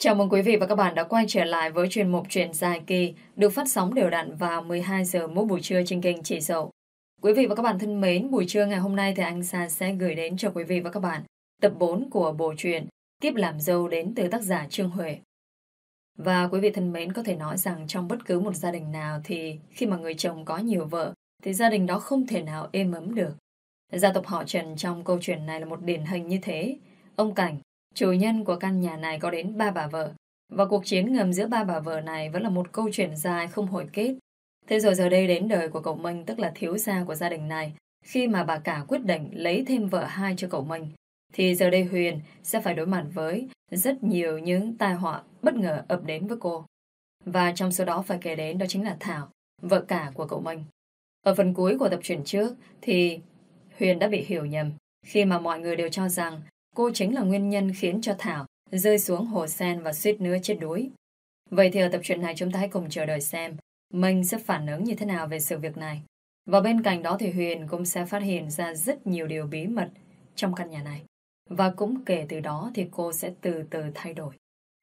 Chào mừng quý vị và các bạn đã quay trở lại với chuyên mục Chuyện dài kỳ được phát sóng đều đặn vào 12 giờ mỗi buổi trưa trên kênh Chị Dậu. Quý vị và các bạn thân mến, buổi trưa ngày hôm nay thì anh Sa sẽ gửi đến cho quý vị và các bạn tập 4 của bộ truyện Kiếp làm dâu đến từ tác giả Trương Huệ. Và quý vị thân mến có thể nói rằng trong bất cứ một gia đình nào thì khi mà người chồng có nhiều vợ thì gia đình đó không thể nào êm ấm được. Gia tộc họ Trần trong câu chuyện này là một điển hình như thế. Ông Cảnh, chủ nhân của căn nhà này có đến ba bà vợ. Và cuộc chiến ngầm giữa ba bà vợ này vẫn là một câu chuyện dài không hồi kết. Thế rồi giờ đây đến đời của cậu Minh tức là thiếu gia của gia đình này. Khi mà bà cả quyết định lấy thêm vợ hai cho cậu Minh thì giờ đây Huyền sẽ phải đối mặt với rất nhiều những tai họa bất ngờ ập đến với cô. Và trong số đó phải kể đến đó chính là Thảo, vợ cả của cậu Minh. Ở phần cuối của tập truyện trước thì Huyền đã bị hiểu nhầm khi mà mọi người đều cho rằng cô chính là nguyên nhân khiến cho Thảo rơi xuống hồ sen và suýt nữa chết đuối. Vậy thì ở tập truyện này chúng ta hãy cùng chờ đợi xem mình sẽ phản ứng như thế nào về sự việc này. Và bên cạnh đó thì Huyền cũng sẽ phát hiện ra rất nhiều điều bí mật trong căn nhà này. Và cũng kể từ đó thì cô sẽ từ từ thay đổi.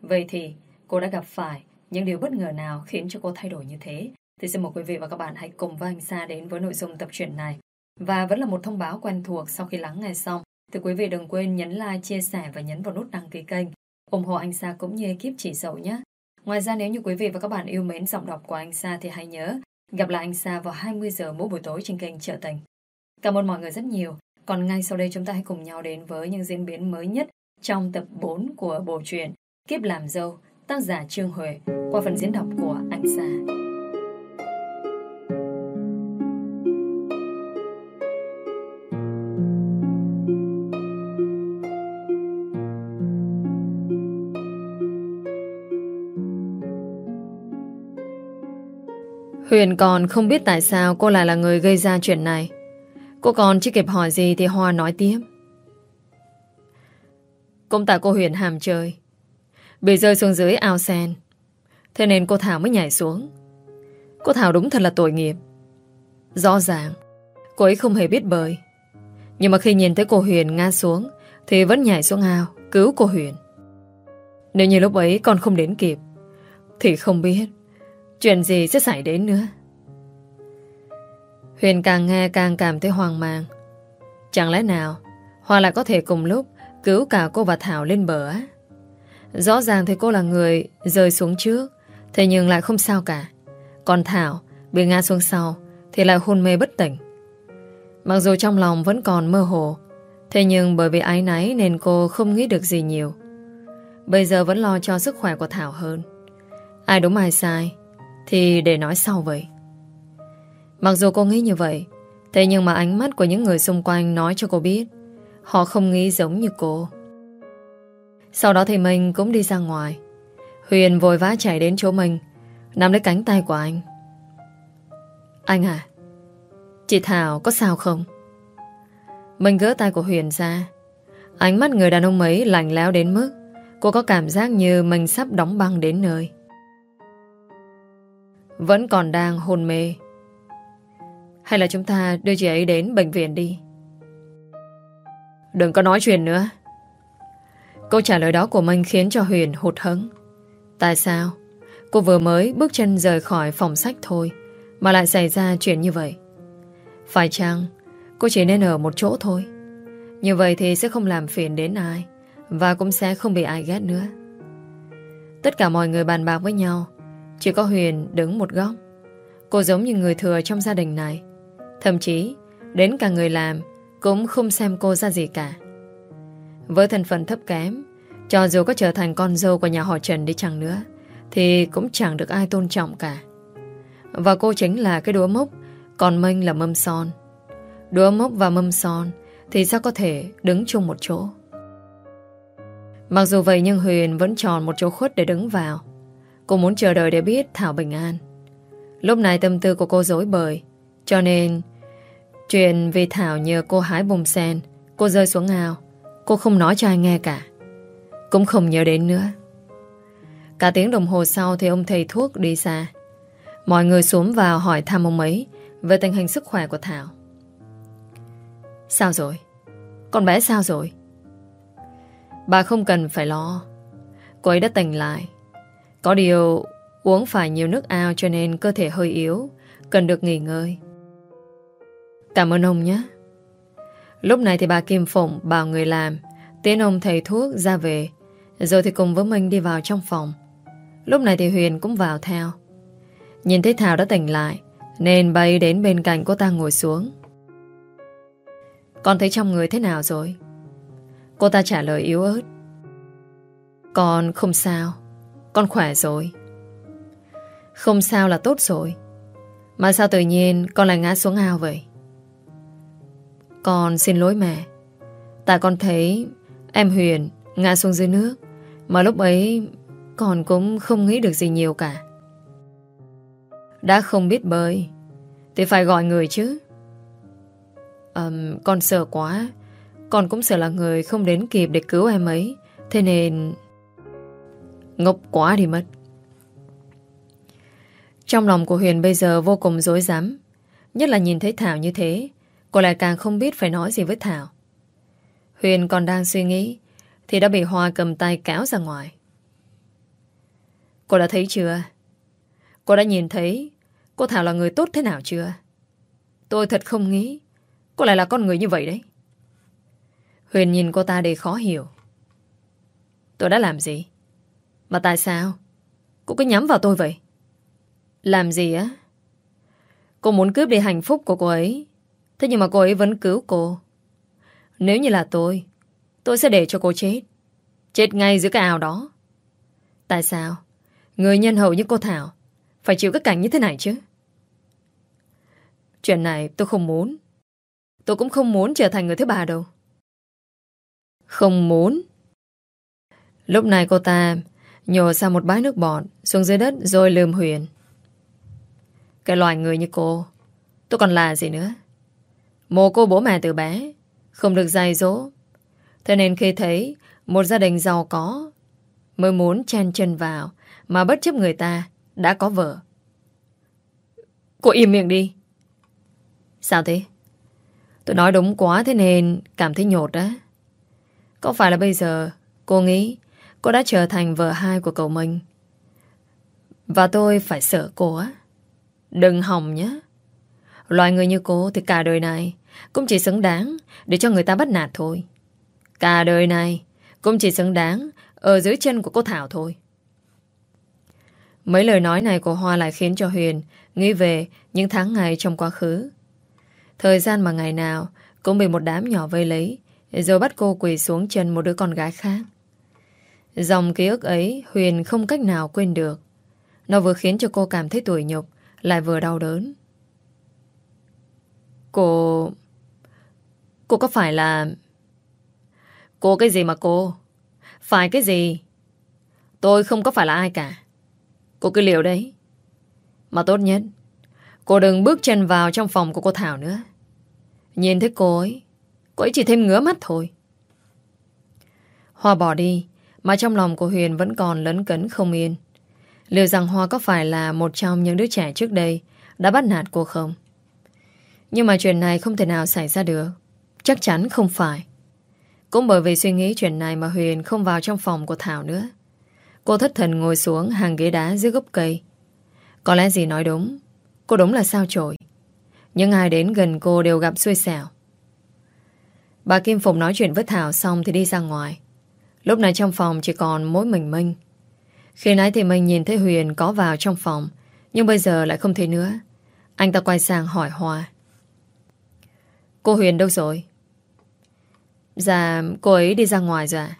Vậy thì cô đã gặp phải những điều bất ngờ nào khiến cho cô thay đổi như thế? Thì xin mời quý vị và các bạn hãy cùng với anh Sa đến với nội dung tập truyện này. Và vẫn là một thông báo quen thuộc sau khi lắng nghe xong. Thì quý vị đừng quên nhấn like, chia sẻ và nhấn vào nút đăng ký kênh. ủng hộ anh Sa cũng như ekip chỉ dậu nhé. Ngoài ra nếu như quý vị và các bạn yêu mến giọng đọc của anh Sa thì hãy nhớ gặp lại anh Sa vào 20 giờ mỗi buổi tối trên kênh Trợ Tình. Cảm ơn mọi người rất nhiều. Còn ngay sau đây chúng ta hãy cùng nhau đến với những diễn biến mới nhất trong tập 4 của bộ truyện Kiếp làm dâu, tác giả Trương Huệ qua phần diễn đọc của anh Sa. Huyền còn không biết tại sao cô lại là người gây ra chuyện này. Cô còn chưa kịp hỏi gì thì Hoa nói tiếp. Cũng tại cô Huyền hàm chơi. Bị rơi xuống dưới ao sen. Thế nên cô Thảo mới nhảy xuống. Cô Thảo đúng thật là tội nghiệp. Rõ ràng, cô ấy không hề biết bơi. Nhưng mà khi nhìn thấy cô Huyền ngã xuống thì vẫn nhảy xuống ao cứu cô Huyền. Nếu như lúc ấy con không đến kịp thì không biết Chuyện gì sẽ xảy đến nữa? Huyền càng nghe càng cảm thấy hoang mang. Chẳng lẽ nào, Hoa lại có thể cùng lúc Cứu cả cô và Thảo lên bờ á? Rõ ràng thì cô là người Rơi xuống trước, Thế nhưng lại không sao cả. Còn Thảo bị ngã xuống sau Thì lại hôn mê bất tỉnh. Mặc dù trong lòng vẫn còn mơ hồ, Thế nhưng bởi vì ái náy Nên cô không nghĩ được gì nhiều. Bây giờ vẫn lo cho sức khỏe của Thảo hơn. Ai đúng ai sai thì để nói sau vậy. Mặc dù cô nghĩ như vậy, Thế nhưng mà ánh mắt của những người xung quanh Nói cho cô biết, Họ không nghĩ giống như cô. Sau đó thì mình cũng đi ra ngoài. Huyền vội vã chạy đến chỗ mình, Nắm lấy cánh tay của anh. Anh à Chị Thảo có sao không? Mình gỡ tay của Huyền ra. Ánh mắt người đàn ông ấy lạnh lẽo đến mức Cô có cảm giác như mình sắp đóng băng đến nơi vẫn còn đang hôn mê. Hay là chúng ta đưa chị ấy đến bệnh viện đi? Đừng có nói chuyện nữa. Câu trả lời đó của Minh khiến cho Huyền hụt hẫng. Tại sao? Cô vừa mới bước chân rời khỏi phòng sách thôi, Mà lại xảy ra chuyện như vậy. Phải chăng Cô chỉ nên ở một chỗ thôi? Như vậy thì sẽ không làm phiền đến ai, Và cũng sẽ không bị ai ghét nữa. Tất cả mọi người bàn bạc với nhau chỉ có Huyền đứng một góc. Cô giống như người thừa trong gia đình này. Thậm chí, Đến cả người làm Cũng không xem cô ra gì cả. Với thân phận thấp kém, Cho dù có trở thành con dâu của nhà họ Trần đi chăng nữa, Thì cũng chẳng được ai tôn trọng cả. Và cô chính là cái đũa mốc, Còn Minh là mâm son. Đũa mốc và mâm son Thì sao có thể đứng chung một chỗ? Mặc dù vậy nhưng Huyền vẫn chọn một chỗ khuất để đứng vào. Cô muốn chờ đợi để biết Thảo bình an. Lúc này tâm tư của cô dối bời, Cho nên Chuyện vì Thảo nhờ cô hái bông sen, Cô rơi xuống ao. Cô không nói cho ai nghe cả, Cũng không nhớ đến nữa. Cả tiếng đồng hồ sau thì ông thầy thuốc đi xa. Mọi người xuống vào hỏi thăm ông ấy Về tình hình sức khỏe của Thảo. Sao rồi? Con bé sao rồi? Bà không cần phải lo. Cô ấy đã tỉnh lại. Có điều, uống phải nhiều nước ao cho nên cơ thể hơi yếu, Cần được nghỉ ngơi. Cảm ơn ông nhé. Lúc này thì bà Kim Phụng bảo người làm, Tiến ông thầy thuốc ra về, Rồi thì cùng với Minh đi vào trong phòng. Lúc này thì Huyền cũng vào theo. Nhìn thấy Thảo đã tỉnh lại, Nên bà ấy đến bên cạnh cô ta ngồi xuống. Con thấy trong người thế nào rồi? Cô ta trả lời yếu ớt. Con không sao. Con khỏe rồi. Không sao là tốt rồi. Mà sao tự nhiên con lại ngã xuống ao vậy? Con xin lỗi mẹ. Tại con thấy em Huyền ngã xuống dưới nước Mà lúc ấy con cũng không nghĩ được gì nhiều cả. Đã không biết bơi Thì phải gọi người chứ. Um, Con sợ quá. Con cũng sợ là người không đến kịp để cứu em ấy Thế nên Ngốc quá đi mất. Trong lòng của Huyền bây giờ vô cùng dối rắm, Nhất là nhìn thấy Thảo như thế, Cô lại càng không biết phải nói gì với Thảo. Huyền còn đang suy nghĩ, Thì đã bị Hoa cầm tay kéo ra ngoài. Cô đã thấy chưa? Cô đã nhìn thấy, Cô Thảo là người tốt thế nào chưa? Tôi thật không nghĩ, Cô lại là con người như vậy đấy. Huyền nhìn cô ta để khó hiểu. Tôi đã làm gì? Mà tại sao? Cô cứ nhắm vào tôi vậy. Làm gì á? Cô muốn cướp đi hạnh phúc của cô ấy. Thế nhưng mà cô ấy vẫn cứu cô. Nếu như là tôi Tôi sẽ để cho cô chết. Chết ngay giữa cái ao đó. Tại sao? Người nhân hậu như cô Thảo, Phải chịu các cảnh như thế này chứ? Chuyện này tôi không muốn. Tôi cũng không muốn trở thành người thứ ba đâu. Không muốn. Lúc này cô ta Nhổ ra một bãi nước bọt Xuống dưới đất rồi lườm Huyền. Cái loài người như cô, Tôi còn là gì nữa? Mồ cô bố mẹ từ bé, Không được dạy dỗ. Thế nên khi thấy Một gia đình giàu có, Mới muốn chen chân vào Mà bất chấp người ta đã có vợ. Cô im miệng đi. Sao thế? Tôi nói đúng quá thế nên Cảm thấy nhột đó Có phải là bây giờ cô nghĩ Cô đã trở thành vợ hai của cậu mình Và tôi phải sợ cô á Đừng hòng nhé Loại người như cô thì cả đời này cũng chỉ xứng đáng để cho người ta bắt nạt thôi. Cả đời này cũng chỉ xứng đáng ở dưới chân của cô Thảo thôi. Mấy lời nói này của Hoa lại khiến cho Huyền nghĩ về những tháng ngày trong quá khứ. Thời gian mà ngày nào cũng bị một đám nhỏ vây lấy, rồi bắt cô quỳ xuống chân một đứa con gái khác. Dòng ký ức ấy Huyền không cách nào quên được. Nó vừa khiến cho cô cảm thấy tủi nhục lại vừa đau đớn. Cô... Cô có phải là... Cô cái gì mà cô? Phải cái gì? Tôi không có phải là ai cả. Cô cứ liều đấy. Mà tốt nhất, cô đừng bước chân vào trong phòng của cô Thảo nữa. Nhìn thấy cô ấy, cô ấy chỉ thêm ngứa mắt thôi. Hoa bỏ đi, mà trong lòng của Huyền vẫn còn lấn cấn không yên. Liệu rằng Hoa có phải là một trong những đứa trẻ trước đây đã bắt nạt cô không? Nhưng mà chuyện này không thể nào xảy ra được. Chắc chắn không phải. Cũng bởi vì suy nghĩ chuyện này mà Huyền không vào trong phòng của Thảo nữa. Cô thất thần ngồi xuống hàng ghế đá dưới gốc cây. Có lẽ gì nói đúng. Cô đúng là sao trội. Những ai đến gần cô đều gặp xui xẻo. Bà Kim Phục nói chuyện với Thảo xong thì đi ra ngoài. Lúc này trong phòng chỉ còn mỗi mình Minh. Khi nãy thì Minh nhìn thấy Huyền có vào trong phòng, nhưng bây giờ lại không thấy nữa. Anh ta quay sang hỏi Hoa. Cô Huyền đâu rồi? Dạ, cô ấy đi ra ngoài rồi à?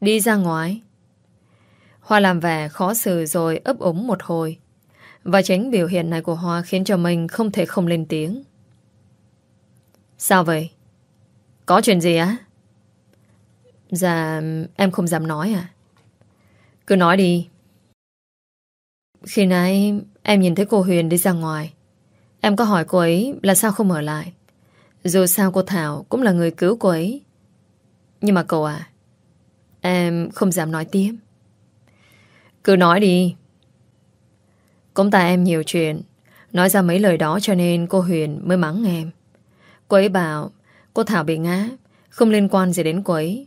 Đi ra ngoài? Hoa làm vẻ khó xử rồi ấp úng một hồi. Và chính biểu hiện này của Hoa khiến cho mình không thể không lên tiếng. Sao vậy? Có chuyện gì á? Dạ, em không dám nói à? Cứ nói đi. Khi nãy em nhìn thấy cô Huyền đi ra ngoài. Em có hỏi cô ấy là sao không ở lại. Dù sao cô Thảo cũng là người cứu cô ấy. Nhưng mà cậu à, em không dám nói tiếp. Cứ nói đi. Cũng tại em nhiều chuyện, nói ra mấy lời đó cho nên cô Huyền mới mắng em. Cô ấy bảo cô Thảo bị ngã, không liên quan gì đến cô ấy.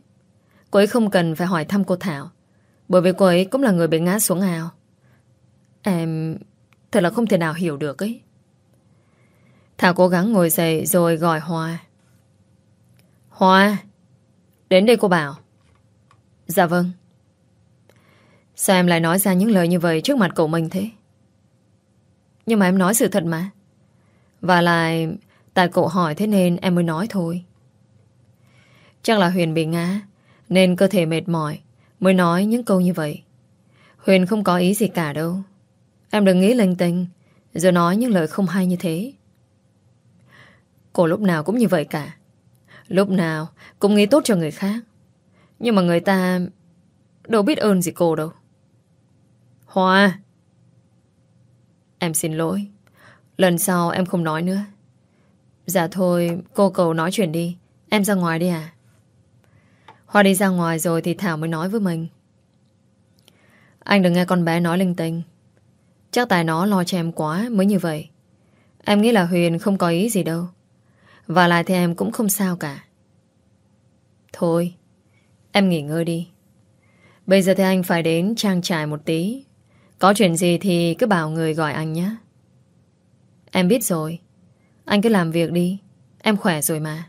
Cô ấy không cần phải hỏi thăm cô Thảo, Bởi vì cô ấy cũng là người bị ngã xuống ao. Em Thật là không thể nào hiểu được ấy. Thảo cố gắng ngồi dậy Rồi gọi Hoa. Hoa Đến đây cô bảo. Dạ vâng. Sao em lại nói ra những lời như vậy Trước mặt cậu mình thế? Nhưng mà em nói sự thật mà. Và lại Tại cậu hỏi thế nên em mới nói thôi. Chắc là Huyền bị ngã. Nên cơ thể mệt mỏi Mới nói những câu như vậy. Huyền không có ý gì cả đâu. Em đừng nghĩ linh tinh Rồi nói những lời không hay như thế. Cô lúc nào cũng như vậy cả. Lúc nào cũng nghĩ tốt cho người khác. Nhưng mà người ta Đâu biết ơn gì cô đâu. Hoa! Em xin lỗi. Lần sau em không nói nữa. Dạ thôi, cô cầu nói chuyện đi. Em ra ngoài đi à? Hoa đi ra ngoài rồi thì Thảo mới nói với mình. Anh đừng nghe con bé nói linh tinh. Chắc tại nó lo cho em quá mới như vậy. Em nghĩ là Huyền không có ý gì đâu. Và lại thì em cũng không sao cả. Thôi, Em nghỉ ngơi đi. Bây giờ thì anh phải đến trang trại một tí. Có chuyện gì thì cứ bảo người gọi anh nhé. Em biết rồi. Anh cứ làm việc đi. Em khỏe rồi mà.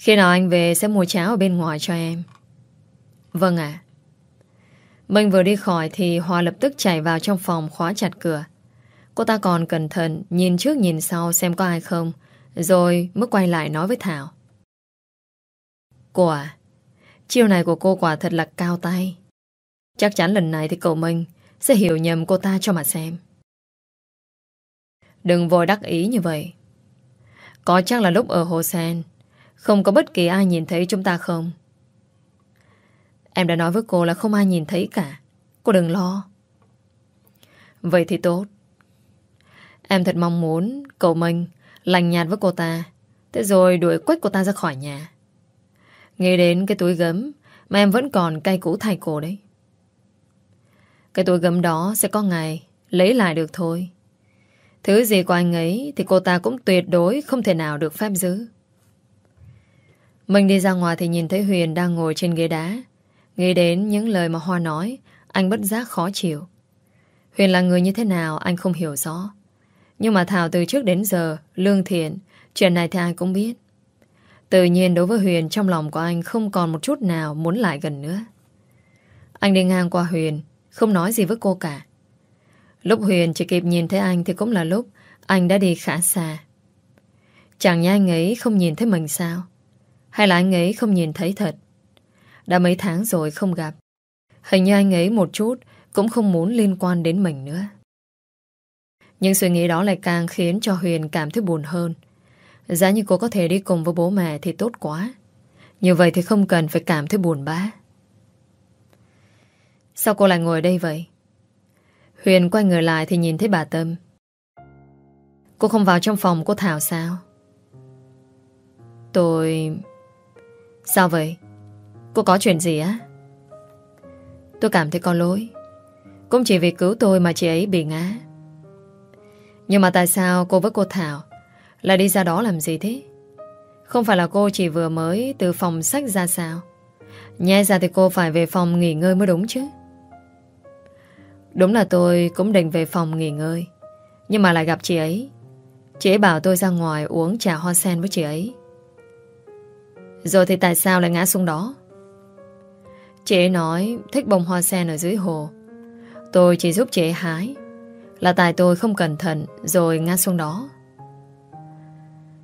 Khi nào anh về sẽ mua cháo ở bên ngoài cho em Vâng ạ Minh vừa đi khỏi thì hòa lập tức chạy vào trong phòng khóa chặt cửa. Cô ta còn cẩn thận nhìn trước nhìn sau xem có ai không, rồi mới quay lại nói với Thảo. Cô à, chiêu này của cô quả thật là cao tay. Chắc chắn lần này thì cậu Minh sẽ hiểu nhầm cô ta cho mà xem. Đừng vội đắc ý như vậy. Có chắc là lúc ở Hồ Sen, không có bất kỳ ai nhìn thấy chúng ta không? Em đã nói với cô là không ai nhìn thấy cả. Cô đừng lo. Vậy thì tốt. Em thật mong muốn cậu mình lành nhạt với cô ta. Thế rồi đuổi quách cô ta ra khỏi nhà. Nghĩ đến cái túi gấm Mà em vẫn còn cay cũ thay cô đấy. Cái túi gấm đó sẽ có ngày Lấy lại được thôi. Thứ gì của anh ấy Thì cô ta cũng tuyệt đối không thể nào được phép giữ. Mình đi ra ngoài thì nhìn thấy Huyền đang ngồi trên ghế đá. Nghĩ đến những lời mà Hoa nói, Anh bất giác khó chịu. Huyền là người như thế nào anh không hiểu rõ. Nhưng mà Thảo từ trước đến giờ, Lương thiện, Chuyện này thì ai cũng biết. Tự nhiên đối với Huyền, Trong lòng của anh không còn một chút nào Muốn lại gần nữa. Anh đi ngang qua Huyền, Không nói gì với cô cả. Lúc Huyền chỉ kịp nhìn thấy anh Thì cũng là lúc anh đã đi khá xa. Chẳng nhẽ anh ấy không nhìn thấy mình sao? Hay là anh ấy không nhìn thấy thật? Đã mấy tháng rồi không gặp. Hình như anh ấy một chút Cũng không muốn liên quan đến mình nữa. Nhưng suy nghĩ đó lại càng khiến cho Huyền cảm thấy buồn hơn. Giá như cô có thể đi cùng với bố mẹ Thì tốt quá. Như vậy thì không cần phải cảm thấy buồn bã. Sao cô lại ngồi đây vậy? Huyền quay người lại Thì nhìn thấy bà Tâm. Cô không vào trong phòng cô Thảo sao? Tôi... Sao vậy? Cô có chuyện gì á? Tôi cảm thấy có lỗi. Cũng chỉ vì cứu tôi mà chị ấy bị ngã. Nhưng mà tại sao cô với cô Thảo Lại đi ra đó làm gì thế? Không phải là cô chỉ vừa mới Từ phòng sách ra sao? Nhẹ ra thì cô phải về phòng nghỉ ngơi mới đúng chứ? Đúng là tôi cũng định về phòng nghỉ ngơi, Nhưng mà lại gặp chị ấy. Chị ấy bảo tôi ra ngoài uống trà hoa sen với chị ấy. Rồi thì tại sao lại ngã xuống đó? Chị ấy nói, thích bông hoa sen ở dưới hồ. Tôi chỉ giúp chị ấy hái. Là tại tôi không cẩn thận Rồi ngã xuống đó.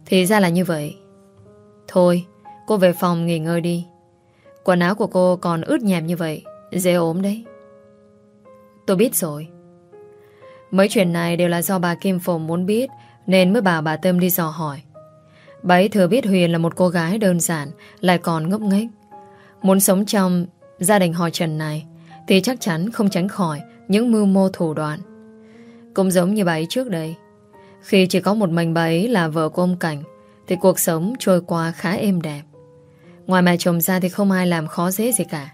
Thì ra là như vậy. Thôi, cô về phòng nghỉ ngơi đi. Quần áo của cô còn ướt nhèm như vậy, Dễ ốm đấy. Tôi biết rồi. Mấy chuyện này đều là do bà Kim Phùng muốn biết, Nên mới bảo bà Tâm đi dò hỏi. Bà ấy thừa biết Huyền là một cô gái đơn giản, Lại còn ngốc nghếch. Muốn sống trong Gia đình họ Trần này, Thì chắc chắn không tránh khỏi Những mưu mô thủ đoạn. Cũng giống như bà ấy trước đây, Khi chỉ có một mình bà ấy là vợ của ông Cảnh, Thì cuộc sống trôi qua khá êm đẹp. Ngoài mẹ chồng ra thì không ai làm khó dễ gì cả.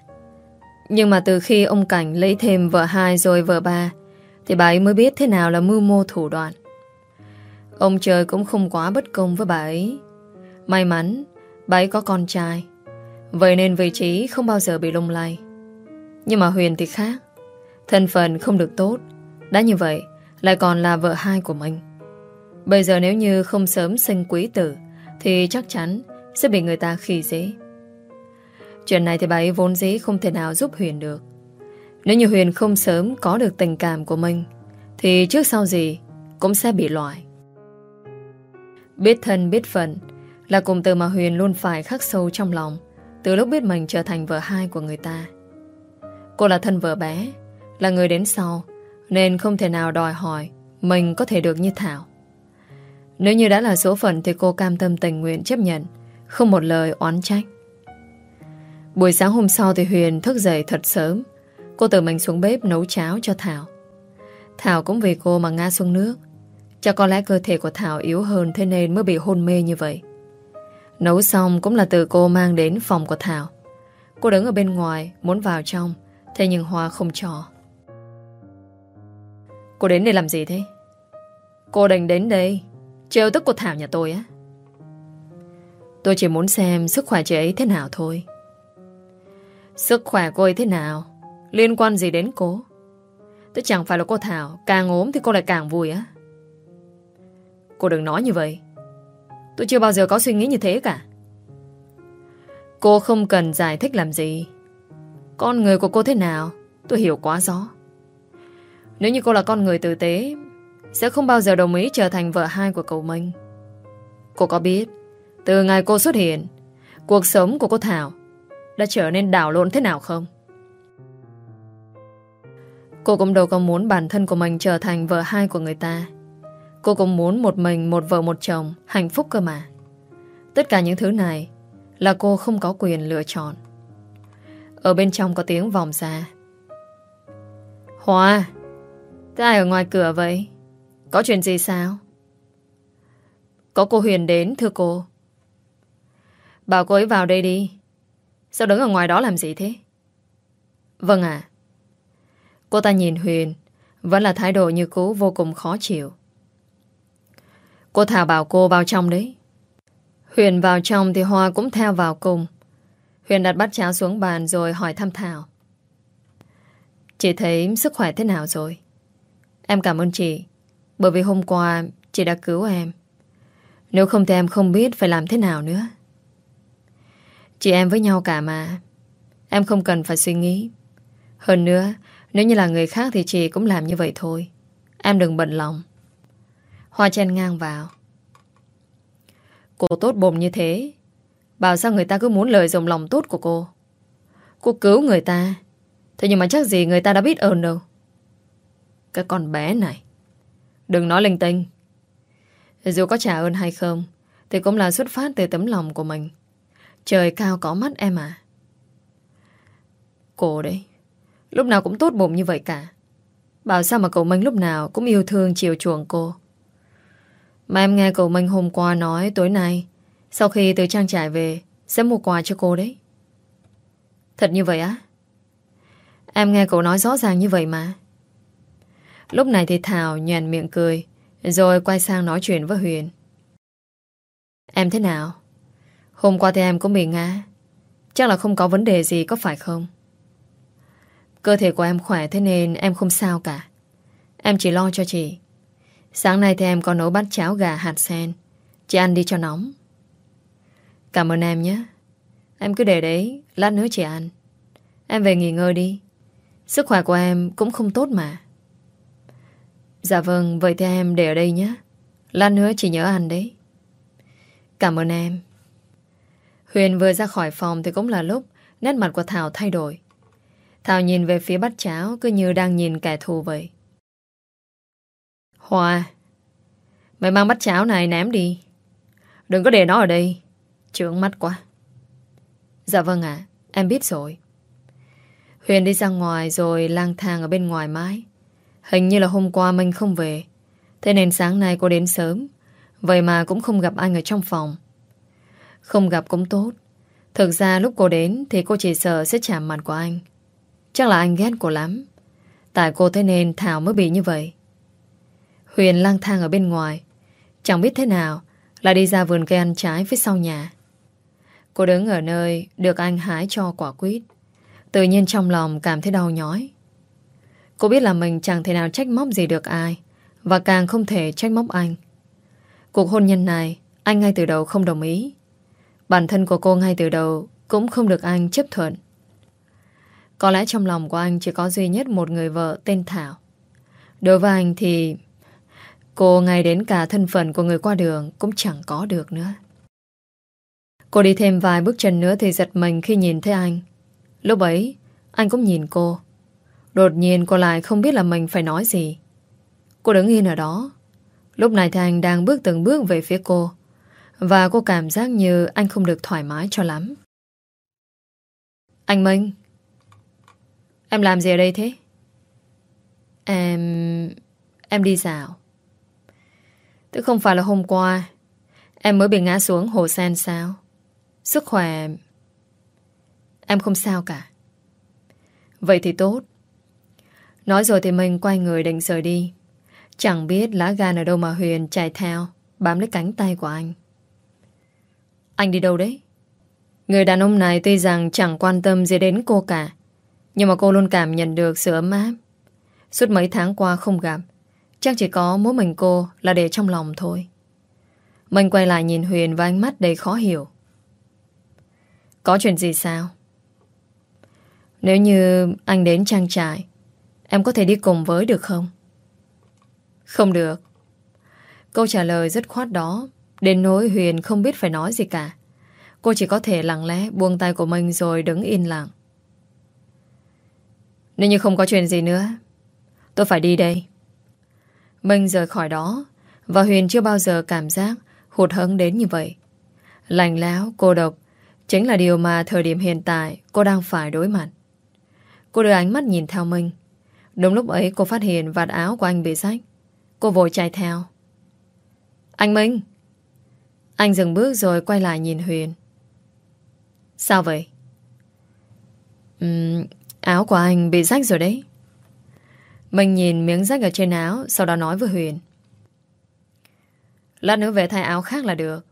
Nhưng mà từ khi ông Cảnh lấy thêm vợ hai rồi vợ ba, Thì bà ấy mới biết thế nào là mưu mô thủ đoạn. Ông trời cũng không quá bất công với bà ấy. May mắn, Bà ấy có con trai. Vậy nên vị trí không bao giờ bị lung lay. Nhưng mà Huyền thì khác. Thân phận không được tốt. Đã như vậy, Lại còn là vợ hai của mình. Bây giờ nếu như không sớm sinh quý tử, Thì chắc chắn Sẽ bị người ta khỉ dễ. Chuyện này thì bà ấy vốn dĩ không thể nào giúp Huyền được. Nếu như Huyền không sớm Có được tình cảm của mình, Thì trước sau gì Cũng sẽ bị loại. Biết thân, biết phận, Là cụm từ mà Huyền luôn phải khắc sâu trong lòng, Từ lúc biết mình trở thành vợ hai của người ta. Cô là thân vợ bé, Là người đến sau, Nên không thể nào đòi hỏi Mình có thể được như Thảo. Nếu như đã là số phận Thì cô cam tâm tình nguyện chấp nhận, Không một lời oán trách. Buổi sáng hôm sau thì Huyền thức dậy thật sớm. Cô tự mình xuống bếp nấu cháo cho Thảo. Thảo cũng vì cô mà ngã xuống nước. Chắc có lẽ cơ thể của Thảo yếu hơn Thế nên mới bị hôn mê như vậy. Nấu xong cũng là từ cô mang đến phòng của Thảo. Cô đứng ở bên ngoài, Muốn vào trong, Thế nhưng Hoa không cho. Cô đến đây làm gì thế? Cô đành đến đây Trêu tức của Thảo nhà tôi á. Tôi chỉ muốn xem sức khỏe chị ấy thế nào thôi. Sức khỏe cô ấy thế nào? Liên quan gì đến cô? Tôi chẳng phải là cô Thảo, Càng ốm thì cô lại càng vui á. Cô đừng nói như vậy. Tôi chưa bao giờ có suy nghĩ như thế cả. Cô không cần giải thích làm gì. Con người của cô thế nào, Tôi hiểu quá rõ. Nếu như cô là con người tử tế, Sẽ không bao giờ đồng ý trở thành vợ hai của cậu Minh Cô có biết, Từ ngày cô xuất hiện, Cuộc sống của cô Thảo Đã trở nên đảo lộn thế nào không? Cô cũng đâu có muốn bản thân của mình trở thành vợ hai của người ta. Cô cũng muốn một mình, một vợ, một chồng, Hạnh phúc cơ mà. Tất cả những thứ này Là cô không có quyền lựa chọn. Ở bên trong có tiếng vòng ra. Hòa Thế ai ở ngoài cửa vậy? Có chuyện gì sao? Có cô Huyền đến, thưa cô. Bảo cô ấy vào đây đi. Sao đứng ở ngoài đó làm gì thế? Vâng ạ. Cô ta nhìn Huyền, Vẫn là thái độ như cũ vô cùng khó chịu. Cô Thảo bảo cô vào trong đấy. Huyền vào trong thì Hoa cũng theo vào cùng. Huyền đặt bát cháo xuống bàn rồi hỏi thăm Thảo. Chị thấy sức khỏe thế nào rồi? Em cảm ơn chị, Bởi vì hôm qua chị đã cứu em. Nếu không thì em không biết phải làm thế nào nữa. Chị em với nhau cả mà. Em không cần phải suy nghĩ. Hơn nữa, Nếu như là người khác thì chị cũng làm như vậy thôi. Em đừng bận lòng. Hoa chen ngang vào. Cô tốt bồm như thế. Bảo sao người ta cứ muốn lời dòng lòng tốt của cô? Cô cứu người ta. Thế nhưng mà chắc gì người ta đã biết ơn đâu. Cái con bé này. Đừng nói linh tinh. Dù có trả ơn hay không, Thì cũng là xuất phát từ tấm lòng của mình. Trời cao có mắt em à. Cô đấy. Lúc nào cũng tốt bụng như vậy cả. Bảo sao mà cậu Minh lúc nào cũng yêu thương chiều chuộng cô? Mà em nghe cậu Minh hôm qua nói tối nay, Sau khi từ trang trại về, Sẽ mua quà cho cô đấy. Thật như vậy á? Em nghe cậu nói rõ ràng như vậy mà. Lúc này thì Thảo nhàn miệng cười, Rồi quay sang nói chuyện với Huyền. Em thế nào? Hôm qua thì em cũng bị ngã. Chắc là không có vấn đề gì có phải không? Cơ thể của em khỏe thế nên em không sao cả. Em chỉ lo cho chị. Sáng nay thì em có nấu bát cháo gà hạt sen. Chị ăn đi cho nóng. Cảm ơn em nhé. Em cứ để đấy, Lát nữa chị ăn. Em về nghỉ ngơi đi. Sức khỏe của em cũng không tốt mà. Dạ vâng Vậy thì em để ở đây nhé. Lát nữa chị nhớ ăn đấy. Cảm ơn em. Huyền vừa ra khỏi phòng Thì cũng là lúc Nét mặt của Thảo thay đổi. Thảo nhìn về phía bát cháo Cứ như đang nhìn kẻ thù vậy. Hoa, Mày mang bát cháo này ném đi. Đừng có để nó ở đây. Trướng mắt quá. Dạ vâng ạ, Em biết rồi. Huyền đi ra ngoài rồi lang thang ở bên ngoài mái Hình như là hôm qua mình không về. Thế nên sáng nay cô đến sớm. Vậy mà cũng không gặp anh ở trong phòng. Không gặp cũng tốt. Thực ra lúc cô đến Thì cô chỉ sợ sẽ chạm mặt của anh. Chắc là anh ghét cô lắm. Tại cô thế nên Thảo mới bị như vậy. Huyền lang thang ở bên ngoài Chẳng biết thế nào, Là đi ra vườn cây ăn trái phía sau nhà Cô đứng ở nơi Được anh hái cho quả quýt Tự nhiên trong lòng cảm thấy đau nhói. Cô biết là mình chẳng thể nào trách móc gì được ai, và càng không thể trách móc anh. Cuộc hôn nhân này, anh ngay từ đầu không đồng ý. Bản thân của cô ngay từ đầu cũng không được anh chấp thuận. Có lẽ trong lòng của anh chỉ có duy nhất một người vợ tên Thảo. Đối với anh thì cô ngay đến cả thân phận của người qua đường cũng chẳng có được nữa. Cô đi thêm vài bước chân nữa thì giật mình khi nhìn thấy anh. Lúc ấy, anh cũng nhìn cô. Đột nhiên cô lại không biết là mình phải nói gì. Cô đứng yên ở đó. Lúc này thì anh đang bước từng bước về phía cô. Và cô cảm giác như anh không được thoải mái cho lắm. Anh Minh Em làm gì ở đây thế? Em... Em đi dạo Tức không phải là hôm qua. Em mới bị ngã xuống hồ sen sao? Sức khỏe Em không sao cả. Vậy thì tốt. Nói rồi thì mình quay người định rời đi. Chẳng biết lá gan ở đâu mà Huyền chạy theo, Bám lấy cánh tay của anh. Anh đi đâu đấy? Người đàn ông này tuy rằng chẳng quan tâm gì đến cô cả, Nhưng mà cô luôn cảm nhận được sự ấm áp. Suốt mấy tháng qua không gặp Chắc chỉ có mỗi mình cô là để trong lòng thôi. Mình quay lại nhìn Huyền và ánh mắt đầy khó hiểu. Có chuyện gì sao? Nếu như anh đến trang trại, Em có thể đi cùng với được không? Không được. Câu trả lời rất khoát đó, Đến nỗi Huyền không biết phải nói gì cả. Cô chỉ có thể lặng lẽ buông tay của mình rồi đứng yên lặng. Nếu như không có chuyện gì nữa, Tôi phải đi đây. Minh rời khỏi đó. Và Huyền chưa bao giờ cảm giác Hụt hẫng đến như vậy. Lành láo, cô độc Chính là điều mà thời điểm hiện tại Cô đang phải đối mặt. Cô đưa ánh mắt nhìn theo Minh Đúng lúc ấy cô phát hiện vạt áo của anh bị rách. Cô vội chạy theo. Anh Minh! Anh dừng bước rồi quay lại nhìn Huyền. Sao vậy? Uhm, áo của anh bị rách rồi đấy. Mình nhìn miếng rách ở trên áo, Sau đó nói với Huyền. Lát nữa về thay áo khác là được.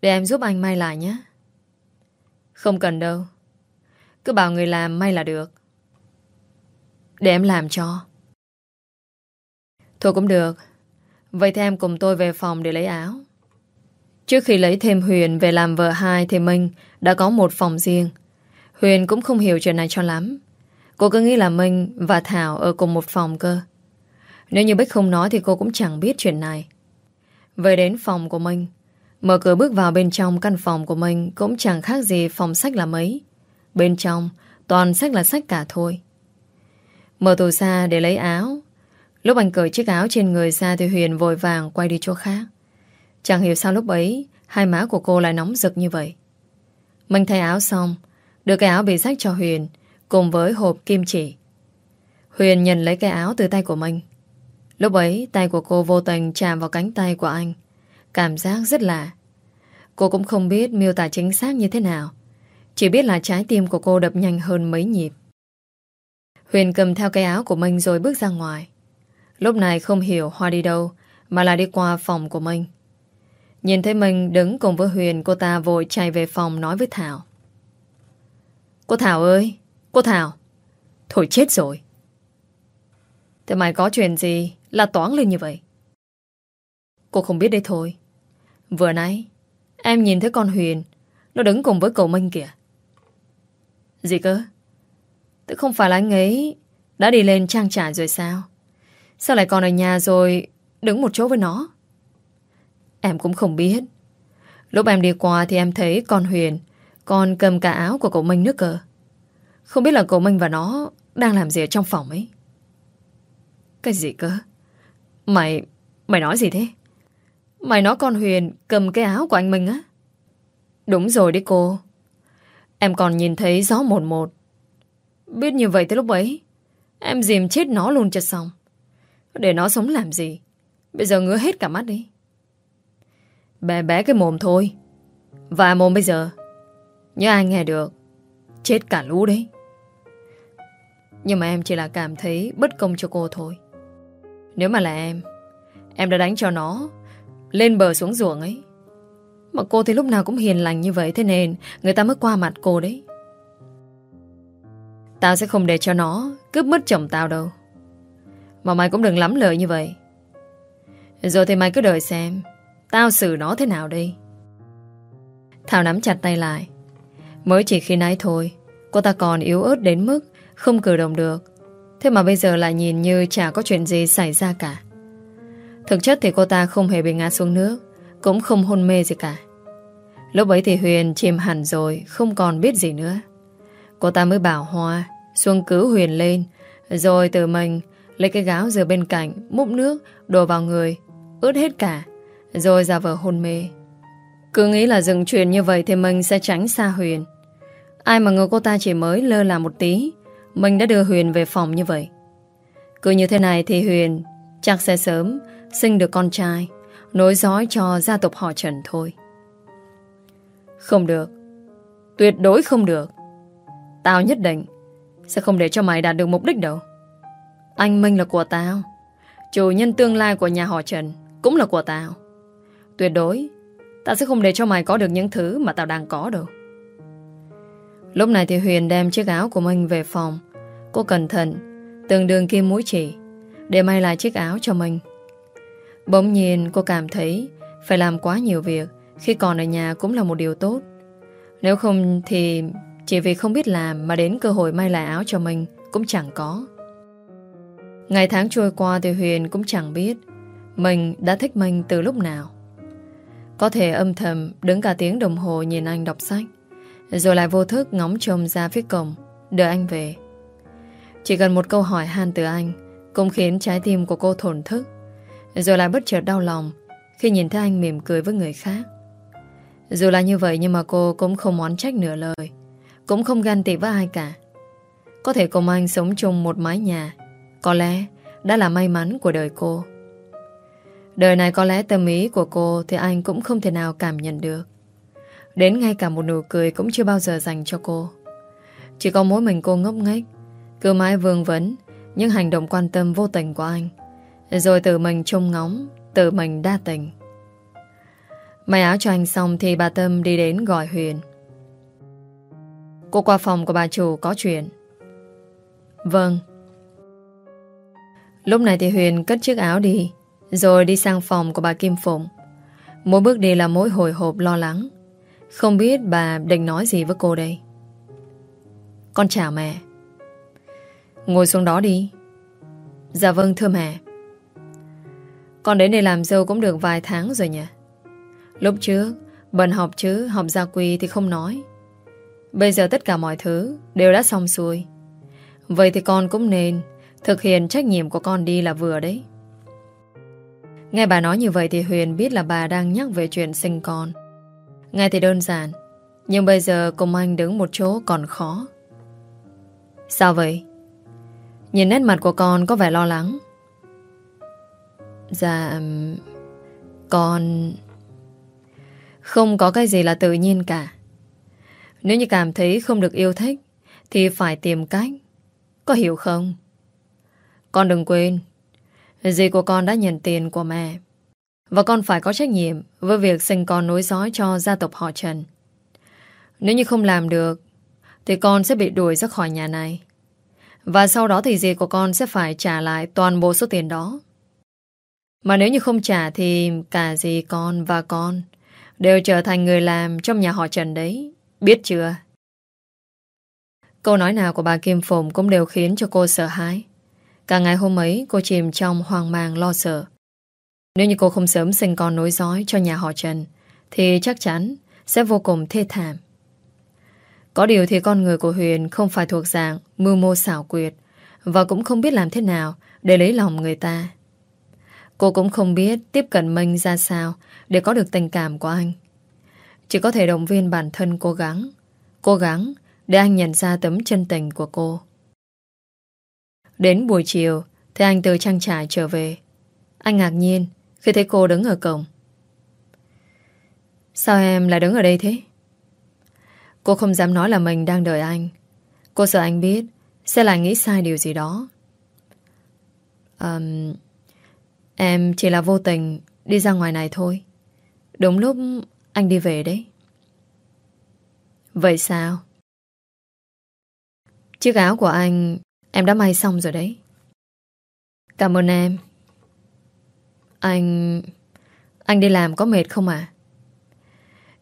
Để em giúp anh may lại nhé. Không cần đâu. Cứ bảo người làm may là được. Để em làm cho. Thôi cũng được. Vậy thì em cùng tôi về phòng để lấy áo. Trước khi lấy thêm Huyền về làm vợ hai thì Minh đã có một phòng riêng. Huyền cũng không hiểu chuyện này cho lắm. Cô cứ nghĩ là Minh và Thảo ở cùng một phòng cơ. Nếu như Bích không nói thì cô cũng chẳng biết chuyện này. Về đến phòng của Minh, mở cửa bước vào bên trong căn phòng của mình cũng chẳng khác gì phòng sách là mấy. Bên trong, toàn sách là sách cả thôi. Mở tủ ra để lấy áo. Lúc anh cởi chiếc áo trên người ra thì Huyền vội vàng quay đi chỗ khác. Chẳng hiểu sao lúc ấy Hai má của cô lại nóng rực như vậy Mình thay áo xong Đưa cái áo bị rách cho Huyền Cùng với hộp kim chỉ. Huyền nhận lấy cái áo từ tay của mình. Lúc ấy, tay của cô vô tình chạm vào cánh tay của anh. Cảm giác rất lạ. Cô cũng không biết miêu tả chính xác như thế nào. Chỉ biết là trái tim của cô đập nhanh hơn mấy nhịp. Huyền cầm theo cái áo của mình rồi bước ra ngoài. Lúc này không hiểu Hoa đi đâu, Mà là đi qua phòng của mình. Nhìn thấy mình đứng cùng với Huyền, Cô ta vội chạy về phòng nói với Thảo. Cô Thảo ơi Cô Thảo. Thôi chết rồi. Thế mày có chuyện gì là toán lên như vậy? Cô không biết đấy thôi. Vừa nãy, Em nhìn thấy con Huyền, Nó đứng cùng với cậu Minh kìa. Gì cơ? Thế không phải là anh ấy Đã đi lên trang trại rồi sao? Sao lại còn ở nhà rồi Đứng một chỗ với nó? Em cũng không biết. Lúc em đi qua thì em thấy con Huyền Còn cầm cả áo của cậu Minh nước cơ. Không biết là cậu Minh và nó Đang làm gì ở trong phòng ấy. Cái gì cơ? Mày Mày nói gì thế? Mày nói con Huyền cầm cái áo của anh Minh á. Đúng rồi đấy cô. Em còn nhìn thấy gió một một. Biết như vậy tới lúc ấy, Em dìm chết nó luôn cho xong. Để nó sống làm gì? Bây giờ ngứa hết cả mắt đi. Bé bé cái mồm thôi. Và mồm bây giờ. Nhớ ai nghe được, Chết cả lũ đấy. Nhưng mà em chỉ là cảm thấy bất công cho cô thôi. Nếu mà là em Em đã đánh cho nó, Lên bờ xuống ruộng ấy. Mà cô thì lúc nào cũng hiền lành như vậy, Thế nên người ta mới qua mặt cô đấy. Tao sẽ không để cho nó cướp mất chồng tao đâu. Mà mày cũng đừng lắm lời như vậy. Rồi thì mày cứ đợi xem, Tao xử nó thế nào đây. Thảo nắm chặt tay lại. Mới chỉ khi nãy thôi, Cô ta còn yếu ớt đến mức không cử động được. Thế mà bây giờ lại nhìn như chả có chuyện gì xảy ra cả. Thực chất thì cô ta không hề bị ngã xuống nước, Cũng không hôn mê gì cả. Lúc ấy thì Huyền chìm hẳn rồi, Không còn biết gì nữa. Cô ta mới bảo Hoa, Xuống cứu Huyền lên. Rồi từ mình lấy cái gáo rửa bên cạnh, Múc nước, đổ vào người, Ướt hết cả, Rồi ra vờ hôn mê. Cứ nghĩ là dừng chuyện như vậy Thì mình sẽ tránh xa Huyền. Ai mà ngờ cô ta chỉ mới lơ là một tí mình đã đưa Huyền về phòng như vậy. Cứ như thế này thì Huyền Chắc sẽ sớm Sinh được con trai, Nối dõi cho gia tộc họ Trần thôi. Không được. Tuyệt đối không được. Tao nhất định Sẽ không để cho mày đạt được mục đích đâu. Anh Minh là của tao. Chủ nhân tương lai của nhà họ Trần Cũng là của tao. Tuyệt đối, Tao sẽ không để cho mày có được những thứ mà tao đang có đâu. Lúc này thì Huyền đem chiếc áo của mình về phòng Cô cẩn thận, Từng đường kim mũi chỉ, Để may lại chiếc áo cho mình. Bỗng nhiên cô cảm thấy Phải làm quá nhiều việc Khi còn ở nhà cũng là một điều tốt. Nếu không thì Chỉ vì không biết làm Mà đến cơ hội may lại áo cho mình Cũng chẳng có. Ngày tháng trôi qua thì Huyền cũng chẳng biết Mình đã thích mình từ lúc nào. Có thể âm thầm Đứng cả tiếng đồng hồ nhìn anh đọc sách, Rồi lại vô thức ngóng trông ra phía cổng Đợi anh về. Chỉ cần một câu hỏi han từ anh, Cũng khiến trái tim của cô thổn thức. Rồi lại bất chợt đau lòng, Khi nhìn thấy anh mỉm cười với người khác. Dù là như vậy nhưng mà cô cũng không muốn trách nửa lời, Cũng không gan tị với ai cả. Có thể cùng anh sống chung một mái nhà, có lẽ đã là may mắn của đời cô. Đời này có lẽ tâm ý của cô Thì anh cũng không thể nào cảm nhận được. Đến ngay cả một nụ cười Cũng chưa bao giờ dành cho cô. Chỉ có mỗi mình cô ngốc nghếch cứ mãi vương vấn, Những hành động quan tâm vô tình của anh. Rồi tự mình trông ngóng, Tự mình đa tình. May áo cho anh xong Thì bà Tâm đi đến gọi Huyền. Cô qua phòng của bà chủ có chuyện. Vâng. Lúc này thì Huyền cất chiếc áo đi, Rồi đi sang phòng của bà Kim Phụng. Mỗi bước đi là mỗi hồi hộp lo lắng. Không biết bà định nói gì với cô đây. Con chào mẹ. Ngồi xuống đó đi. Dạ vâng thưa mẹ. Con đến đây làm dâu cũng được vài tháng rồi nhỉ? Lúc trước, Bận học chứ Học gia quy thì không nói. Bây giờ tất cả mọi thứ Đều đã xong xuôi. Vậy thì con cũng nên Thực hiện trách nhiệm của con đi là vừa đấy. Nghe bà nói như vậy thì Huyền biết là bà đang nhắc về chuyện sinh con. Nghe thì đơn giản, Nhưng bây giờ cùng anh đứng một chỗ còn khó. Sao vậy? Nhìn nét mặt của con có vẻ lo lắng. Dạ Con Không có cái gì là tự nhiên cả. Nếu như cảm thấy không được yêu thích, Thì phải tìm cách. Có hiểu không? Con đừng quên, Dì của con đã nhận tiền của mẹ. Và con phải có trách nhiệm Với việc sinh con nối dõi cho gia tộc họ Trần. Nếu như không làm được, Thì con sẽ bị đuổi ra khỏi nhà này. Và sau đó thì dì của con sẽ phải trả lại toàn bộ số tiền đó Mà nếu như không trả Thì cả dì con và con Đều trở thành người làm trong nhà họ Trần đấy Biết chưa? Câu nói nào của bà Kim Phụng cũng đều khiến cho cô sợ hãi Cả ngày hôm ấy, cô chìm trong hoang mang lo sợ. Nếu như cô không sớm sinh con nối dõi cho nhà họ Trần, thì chắc chắn sẽ vô cùng thê thảm. Có điều thì con người của Huyền không phải thuộc dạng mưu mô xảo quyệt và cũng không biết làm thế nào để lấy lòng người ta. Cô cũng không biết tiếp cận mình ra sao để có được tình cảm của anh. Chỉ có thể động viên bản thân cố gắng, cố gắng để anh nhận ra tấm chân tình của cô. Đến buổi chiều Thì anh từ trang trại trở về Anh ngạc nhiên khi thấy cô đứng ở cổng Sao em lại đứng ở đây thế? Cô không dám nói là mình đang đợi anh Cô sợ anh biết Sẽ lại nghĩ sai điều gì đó. Um, Em chỉ là vô tình Đi ra ngoài này thôi. Đúng lúc anh đi về đấy. Vậy sao? Chiếc áo của anh Em đã may xong rồi đấy. Cảm ơn em. Anh... Anh đi làm có mệt không à?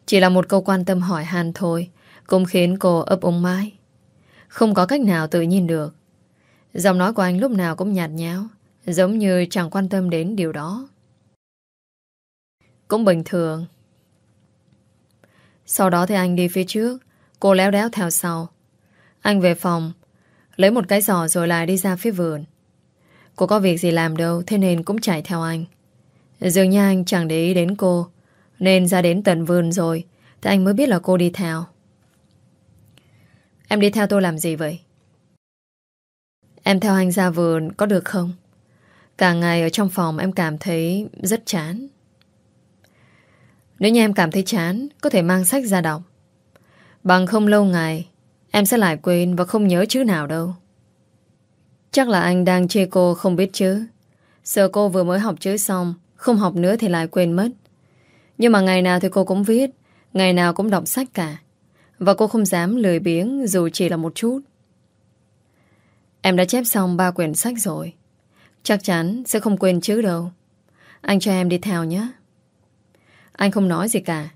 Chỉ là một câu quan tâm hỏi han thôi Cũng khiến cô ấp ống mãi. Không có cách nào tự nhiên được. Giọng nói của anh lúc nào cũng nhạt nháo Giống như chẳng quan tâm đến điều đó. Cũng bình thường. Sau đó thì anh đi phía trước, Cô léo đéo theo sau. Anh về phòng, Lấy một cái giỏ rồi lại đi ra phía vườn. Cô có việc gì làm đâu, Thế nên cũng chạy theo anh. Dường như anh chẳng để ý đến cô, Nên ra đến tận vườn rồi, Thì anh mới biết là cô đi theo. Em đi theo tôi làm gì vậy? Em theo anh ra vườn, có được không? Cả ngày ở trong phòng em cảm thấy rất chán. Nếu như em cảm thấy chán, Có thể mang sách ra đọc. Bằng không lâu ngày, Em sẽ lại quên và không nhớ chữ nào đâu. Chắc là anh đang chê cô không biết chữ. Sợ cô vừa mới học chữ xong, Không học nữa thì lại quên mất. Nhưng mà ngày nào thì cô cũng viết, Ngày nào cũng đọc sách cả. Và cô không dám lười biếng Dù chỉ là một chút. Em đã chép xong ba quyển sách rồi. Chắc chắn sẽ không quên chữ đâu. Anh cho em đi theo nhé. Anh không nói gì cả.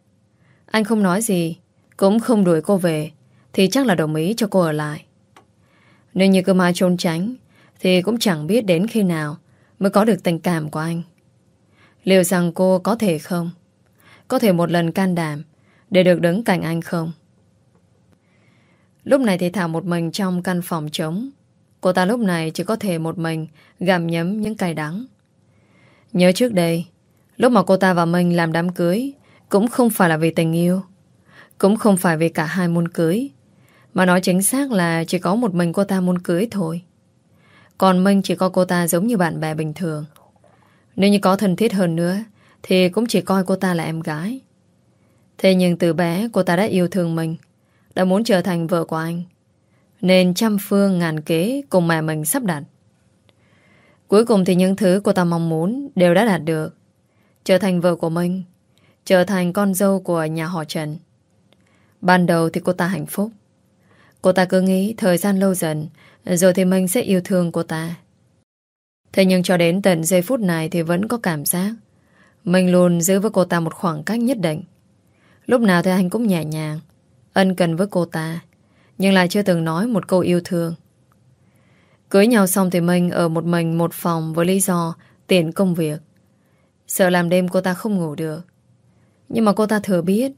Anh không nói gì, Cũng không đuổi cô về, Thì chắc là đồng ý cho cô ở lại. Nếu như cơ mai trốn tránh, Thì cũng chẳng biết đến khi nào Mới có được tình cảm của anh. Liệu rằng cô có thể không? Có thể một lần can đảm Để được đứng cạnh anh không? Lúc này thì Thảo một mình trong căn phòng trống Cô ta lúc này chỉ có thể một mình gặm nhấm những cay đắng. Nhớ trước đây, lúc mà cô ta và mình làm đám cưới cũng không phải là vì tình yêu. Cũng không phải vì cả hai muốn cưới. Mà nói chính xác là chỉ có một mình cô ta muốn cưới thôi. Còn mình chỉ coi cô ta giống như bạn bè bình thường. Nếu như có thân thiết hơn nữa thì cũng chỉ coi cô ta là em gái. Thế nhưng từ bé cô ta đã yêu thương mình, đã muốn trở thành vợ của anh. Nên trăm phương ngàn kế cùng mẹ mình sắp đặt. Cuối cùng thì những thứ cô ta mong muốn đều đã đạt được. Trở thành vợ của mình, trở thành con dâu của nhà họ Trần. Ban đầu thì cô ta hạnh phúc. Cô ta cứ nghĩ thời gian lâu dần rồi thì mình sẽ yêu thương cô ta. Thế nhưng cho đến tận giây phút này thì vẫn có cảm giác mình luôn giữ với cô ta một khoảng cách nhất định. Lúc nào thì anh cũng nhẹ nhàng, ân cần với cô ta. Nhưng lại chưa từng nói một câu yêu thương Cưới nhau xong thì Minh ở một mình một phòng với lý do tiền công việc. Sợ làm đêm cô ta không ngủ được. Nhưng mà cô ta thừa biết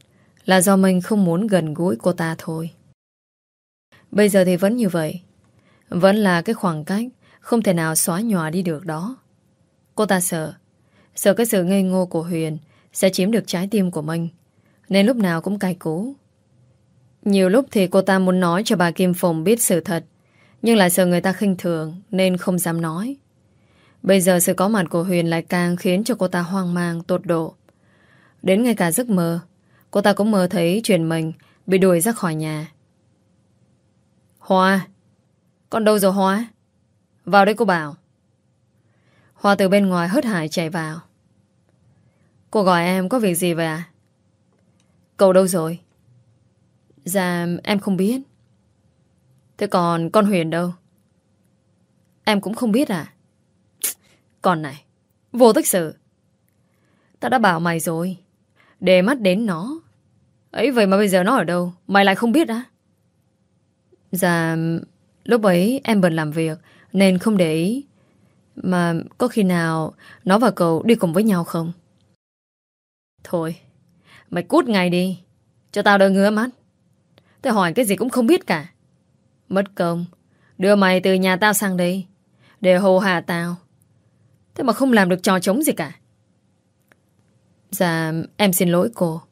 là do mình không muốn gần gũi cô ta thôi. Bây giờ thì vẫn như vậy. Vẫn là cái khoảng cách không thể nào xóa nhòa đi được đó. Cô ta sợ. Sợ cái sự ngây ngô của Huyền sẽ chiếm được trái tim của mình. Nên lúc nào cũng cay cú. Nhiều lúc thì cô ta muốn nói cho bà Kim Phùng biết sự thật Nhưng lại sợ người ta khinh thường Nên không dám nói. Bây giờ sự có mặt của Huyền lại càng khiến cho cô ta hoang mang, tột độ. Đến ngay cả giấc mơ Cô ta cũng mơ thấy chuyện mình Bị đuổi ra khỏi nhà. Hoa Con đâu rồi Hoa? Vào đây cô bảo. Hoa từ bên ngoài hớt hải chạy vào. Cô gọi em có việc gì vậy à Cậu đâu rồi? Dạ em không biết. Thế còn con Huyền đâu? Em cũng không biết à? Con này, Vô tích sự. Ta đã bảo mày rồi. Để mắt đến nó. Ấy, vậy mà bây giờ nó ở đâu? Mày lại không biết á? Dạ Lúc ấy em bận làm việc, Nên không để ý. Mà có khi nào Nó và cậu đi cùng với nhau không? Thôi, Mày cút ngay đi. Cho tao đỡ ngứa mắt. Tôi hỏi cái gì cũng không biết cả. Mất công. Đưa mày từ nhà tao sang đây. Để hồ hạ tao. Thế mà không làm được trò chống gì cả. Dạ, em xin lỗi cô.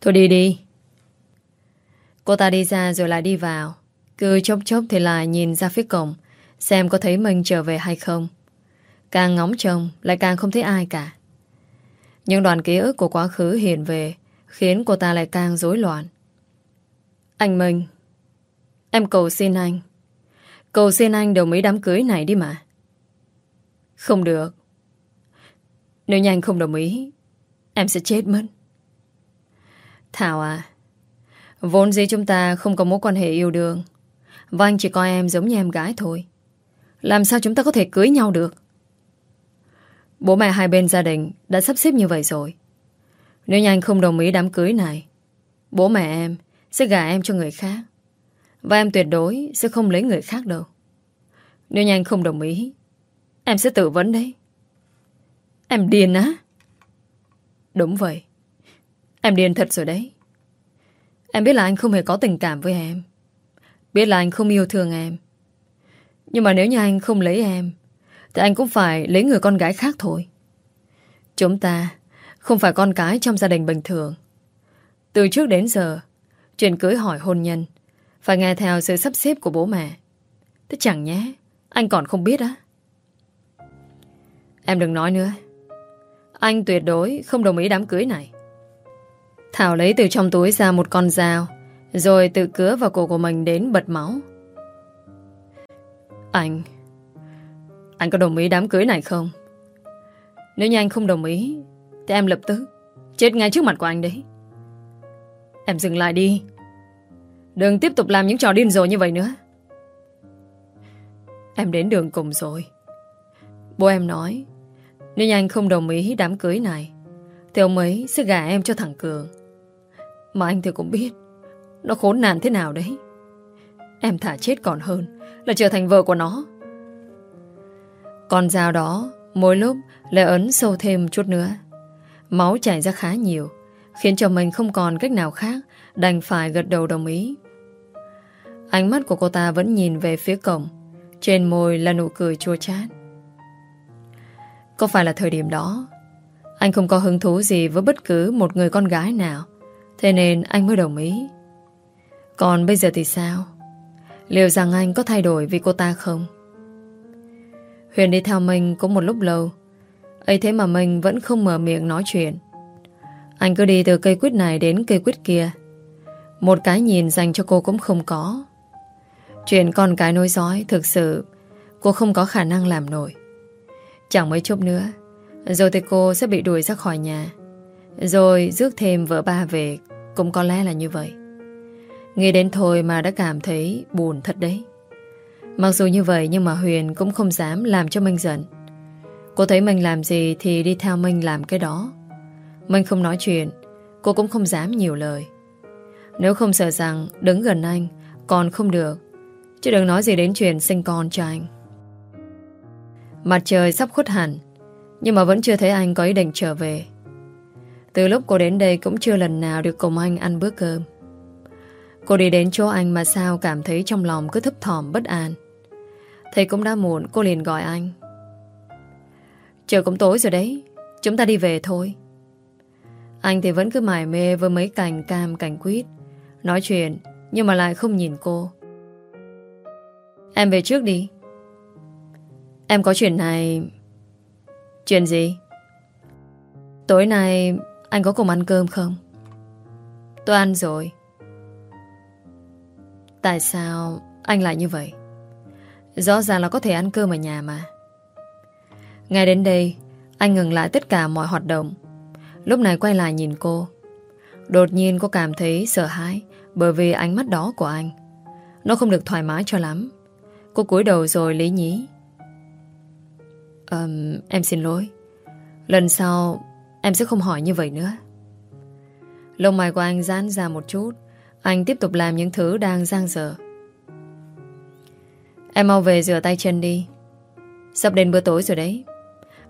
Thôi đi đi. Cô ta đi ra rồi lại đi vào. Cứ chốc chốc thì lại nhìn ra phía cổng. Xem có thấy mình trở về hay không. Càng ngóng trông lại càng không thấy ai cả. Những đoàn ký ức của quá khứ hiện về khiến cô ta lại càng rối loạn. Anh Minh. Em cầu xin anh. Cầu xin anh đồng ý đám cưới này đi mà. Không được. Nếu như anh không đồng ý, Em sẽ chết mất. Thảo à Vốn dĩ chúng ta không có mối quan hệ yêu đương, Và anh chỉ coi em giống như em gái thôi. Làm sao chúng ta có thể cưới nhau được? Bố mẹ hai bên gia đình Đã sắp xếp như vậy rồi. Nếu như anh không đồng ý đám cưới này, Bố mẹ em sẽ gả em cho người khác. Và em tuyệt đối sẽ không lấy người khác đâu. Nếu như anh không đồng ý, Em sẽ tự vấn đấy. Em điên á. Đúng vậy. Em điên thật rồi đấy. Em biết là anh không hề có tình cảm với em. Biết là anh không yêu thương em. Nhưng mà nếu như anh không lấy em, Thì anh cũng phải lấy người con gái khác thôi. Chúng ta Không phải con cái trong gia đình bình thường. Từ trước đến giờ Chuyện cưới hỏi hôn nhân. Phải nghe theo sự sắp xếp của bố mẹ. Thế chẳng nhé, Anh còn không biết á. Em đừng nói nữa. Anh tuyệt đối không đồng ý đám cưới này. Thảo lấy từ trong túi ra một con dao, Rồi tự cứa vào cổ của mình đến bật máu. Anh Anh có đồng ý đám cưới này không? Nếu như anh không đồng ý, Thì em lập tức Chết ngay trước mặt của anh đấy. Em dừng lại đi. Đừng tiếp tục làm những trò điên rồ như vậy nữa. Em đến đường cùng rồi. Bố em nói Nếu như anh không đồng ý đám cưới này. Thì ông ấy sẽ gả em cho thằng Cường. Mà anh thì cũng biết, Nó khốn nạn thế nào đấy. Em thả chết còn hơn Là trở thành vợ của nó. Con dao đó, Mỗi lúc lại ấn sâu thêm chút nữa. Máu chảy ra khá nhiều. Khiến cho mình không còn cách nào khác, Đành phải gật đầu đồng ý. Ánh mắt của cô ta vẫn nhìn về phía cổng, Trên môi là nụ cười chua chát. Có phải là thời điểm đó? Anh không có hứng thú gì với bất cứ một người con gái nào, Thế nên anh mới đồng ý. Còn bây giờ thì sao? Liệu rằng anh có thay đổi vì cô ta không? Huyền đi theo mình cũng một lúc lâu, ấy thế mà mình vẫn không mở miệng nói chuyện. Anh cứ đi từ cây quýt này đến cây quýt kia. Một cái nhìn dành cho cô cũng không có. Chuyện con cái nối dõi, Thực sự, Cô không có khả năng làm nổi. Chẳng mấy chốc nữa Rồi thì cô sẽ bị đuổi ra khỏi nhà. Rồi rước thêm vợ ba về, cũng có lẽ là như vậy. Nghĩ đến thôi mà đã cảm thấy buồn thật đấy. Mặc dù như vậy nhưng mà Huyền cũng không dám làm cho Minh giận. Cô thấy mình làm gì thì đi theo Minh làm cái đó. Minh không nói chuyện Cô cũng không dám nhiều lời Nếu không sợ rằng đứng gần anh Còn không được Chứ đừng nói gì đến chuyện sinh con cho anh Mặt trời sắp khuất hẳn Nhưng mà vẫn chưa thấy anh có ý định trở về từ lúc cô đến đây cũng chưa lần nào được cùng anh ăn bữa cơm. Cô đi đến chỗ anh mà sao cảm thấy trong lòng cứ thấp thỏm bất an. Thấy cũng đã muộn cô liền gọi anh. Trời cũng tối rồi đấy, chúng ta đi về thôi. Anh thì vẫn cứ mải mê với mấy cành cam cành quýt. Nói chuyện nhưng mà lại không nhìn cô. Em về trước đi. Em có chuyện này... Chuyện gì? Tối nay anh có cùng ăn cơm không? Tôi ăn rồi. Tại sao anh lại như vậy? Rõ ràng là có thể ăn cơm ở nhà mà. Ngay đến đây, anh ngừng lại tất cả mọi hoạt động. Lúc này quay lại nhìn cô. Đột nhiên cô cảm thấy sợ hãi bởi vì ánh mắt đó của anh. Nó không được thoải mái cho lắm. Cô cúi đầu rồi lý nhí. Um, em xin lỗi. Lần sau Em sẽ không hỏi như vậy nữa Lông mày của anh giãn ra một chút Anh tiếp tục làm những thứ đang giang dở Em mau về rửa tay chân đi Sắp đến bữa tối rồi đấy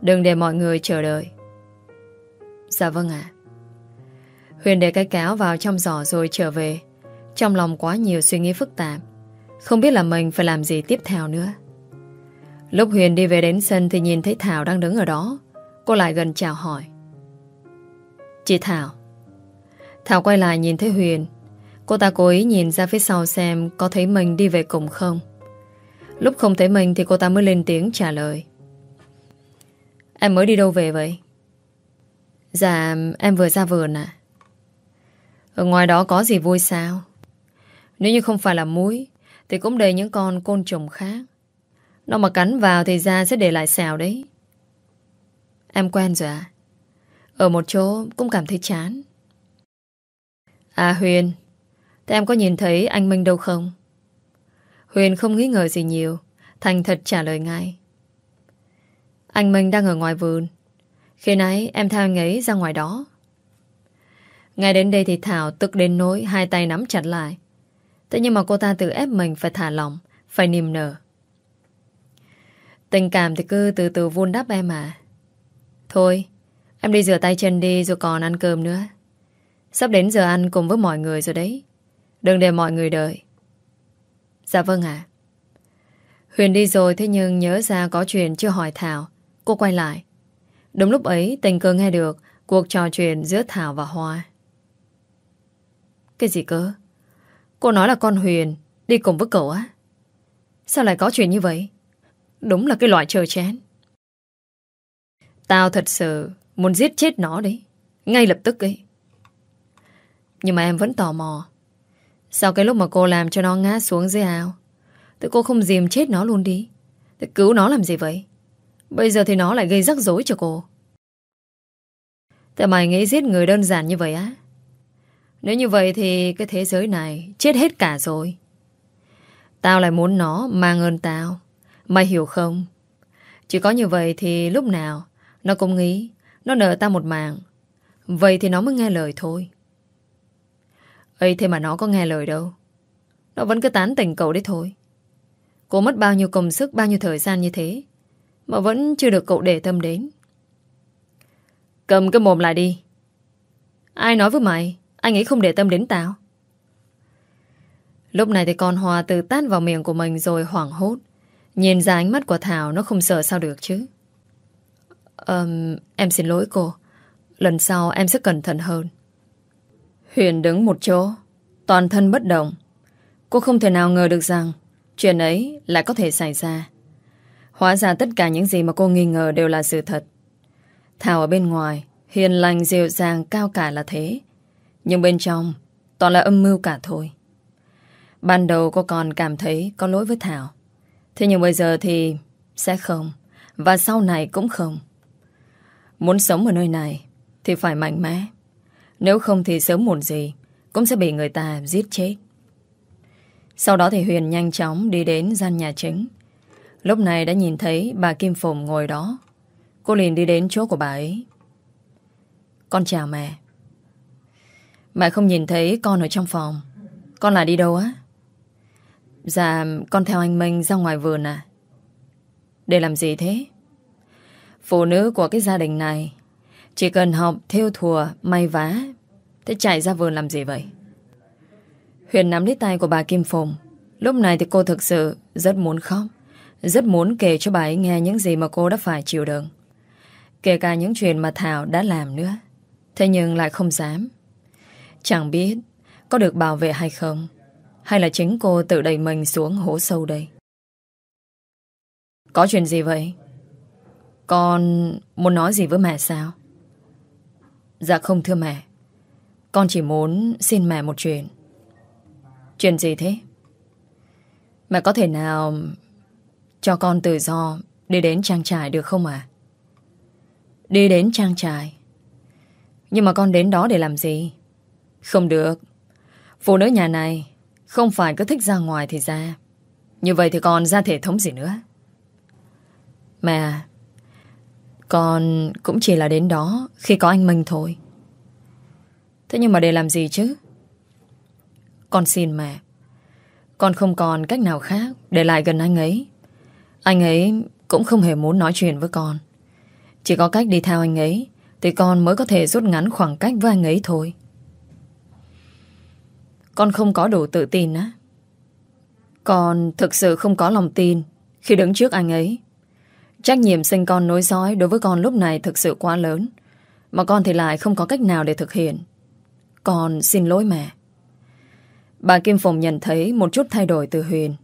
Đừng để mọi người chờ đợi Dạ vâng ạ. Huyền để cái cáo vào trong giỏ rồi trở về. Trong lòng quá nhiều suy nghĩ phức tạp. Không biết là mình phải làm gì tiếp theo nữa. Lúc Huyền đi về đến sân Thì nhìn thấy Thảo đang đứng ở đó. Cô lại gần chào hỏi. Chị Thảo. Thảo quay lại nhìn thấy Huyền. Cô ta cố ý nhìn ra phía sau xem Có thấy mình đi về cùng không. Lúc không thấy mình thì cô ta mới lên tiếng trả lời. Em mới đi đâu về vậy? Dạ em vừa ra vườn à Ở ngoài đó có gì vui sao? Nếu như không phải là muối, Thì cũng đầy những con côn trùng khác. Nó mà cắn vào thì da sẽ để lại xào đấy. Em quen rồi à ở một chỗ cũng cảm thấy chán. À Huyền. Thế em có nhìn thấy anh Minh đâu không? Huyền không nghĩ ngờ gì nhiều, Thành thật trả lời ngay. Anh Minh đang ở ngoài vườn. Khi nãy em theo anh ấy ra ngoài đó. Ngay đến đây thì Thảo tức đến nỗi Hai tay nắm chặt lại. Thế nhưng mà cô ta tự ép mình phải thả lỏng, Phải niềm nở. Tình cảm thì cứ từ từ vun đắp em à. Thôi, Em đi rửa tay chân đi rồi còn ăn cơm nữa. Sắp đến giờ ăn cùng với mọi người rồi đấy. Đừng để mọi người đợi. Dạ vâng ạ. Huyền đi rồi thế nhưng nhớ ra có chuyện chưa hỏi Thảo. Cô quay lại. Đúng lúc ấy, tình cờ nghe được Cuộc trò chuyện giữa Thảo và Hoa. Cái gì cơ? Cô nói là con Huyền, Đi cùng với cậu á. Sao lại có chuyện như vậy? Đúng là cái loại trời chén. Tao thật sự Muốn giết chết nó đấy. Ngay lập tức ấy. Nhưng mà em vẫn tò mò. Sau cái lúc mà cô làm cho nó ngã xuống dưới ao, Thì cô không dìm chết nó luôn đi. Thì cứu nó làm gì vậy? Bây giờ thì nó lại gây rắc rối cho cô. Tại mày nghĩ giết người đơn giản như vậy á? Nếu như vậy thì Cái thế giới này chết hết cả rồi. Tao lại muốn nó mang ơn tao. Mày hiểu không? Chỉ có như vậy thì lúc nào, Nó cũng nghĩ, Nó nợ tao một mạng. Vậy thì nó mới nghe lời thôi. Ấy thế mà nó có nghe lời đâu. Nó vẫn cứ tán tỉnh cậu đấy thôi. Cô mất bao nhiêu công sức, Bao nhiêu thời gian như thế? Mà vẫn chưa được cậu để tâm đến. Cầm cái mồm lại đi. Ai nói với mày Anh ấy không để tâm đến tao? Lúc này thì con Hòa từ tát vào miệng của mình rồi hoảng hốt. Nhìn ra ánh mắt của Thảo Nó không sợ sao được chứ. Um, Em xin lỗi cô. Lần sau em sẽ cẩn thận hơn. Huyền đứng một chỗ Toàn thân bất động. Cô không thể nào ngờ được rằng Chuyện ấy lại có thể xảy ra. Hóa ra tất cả những gì mà cô nghi ngờ Đều là sự thật Thảo ở bên ngoài, Hiền lành, dịu dàng, cao cả là thế Nhưng bên trong, Toàn là âm mưu cả thôi Ban đầu cô còn cảm thấy có lỗi với Thảo Thế nhưng bây giờ thì sẽ không. Và sau này cũng không. Muốn sống ở nơi này thì phải mạnh mẽ. Nếu không thì sớm muộn gì cũng sẽ bị người ta giết chết. Sau đó thì Huyền nhanh chóng đi đến gian nhà chính. Lúc này đã nhìn thấy bà Kim Phùng ngồi đó. Cô liền đi đến chỗ của bà ấy. Con chào mẹ. Mẹ không nhìn thấy con ở trong phòng. Con là đi đâu á? Dạ con theo anh Minh ra ngoài vườn à Để làm gì thế Phụ nữ của cái gia đình này, Chỉ cần học theo thùa, May vá, Thế chạy ra vườn làm gì vậy Huyền nắm lấy tay của bà Kim Phùng Lúc này thì cô thực sự Rất muốn khóc rất muốn kể cho bà ấy nghe những gì mà cô đã phải chịu đựng. Kể cả những chuyện mà Thảo đã làm nữa. Thế nhưng lại không dám. Chẳng biết Có được bảo vệ hay không, hay là chính cô tự đẩy mình xuống hố sâu đây. Có chuyện gì vậy? Con muốn nói gì với mẹ sao? Dạ không thưa mẹ. Con chỉ muốn xin mẹ một chuyện. Chuyện gì thế? Mẹ có thể nào cho con tự do, Đi đến trang trại được không à Đi đến trang trại. Nhưng mà con đến đó để làm gì? Không được. Phụ nữ nhà này không phải cứ thích ra ngoài thì ra. Như vậy thì còn ra thể thống gì nữa? Mẹ, Con cũng chỉ là đến đó Khi có anh Minh thôi. Thế nhưng mà để làm gì chứ? Con xin mẹ. Con không còn cách nào khác Để lại gần anh ấy. Anh ấy cũng không hề muốn nói chuyện với con. Chỉ có cách đi theo anh ấy Thì con mới có thể rút ngắn khoảng cách với anh ấy thôi. Con không có đủ tự tin á. Con thực sự không có lòng tin Khi đứng trước anh ấy. Trách nhiệm sinh con nối dõi Đối với con lúc này thực sự quá lớn, Mà con thì lại không có cách nào để thực hiện. Con xin lỗi mẹ. Bà Kim Phùng nhận thấy Một chút thay đổi từ Huyền.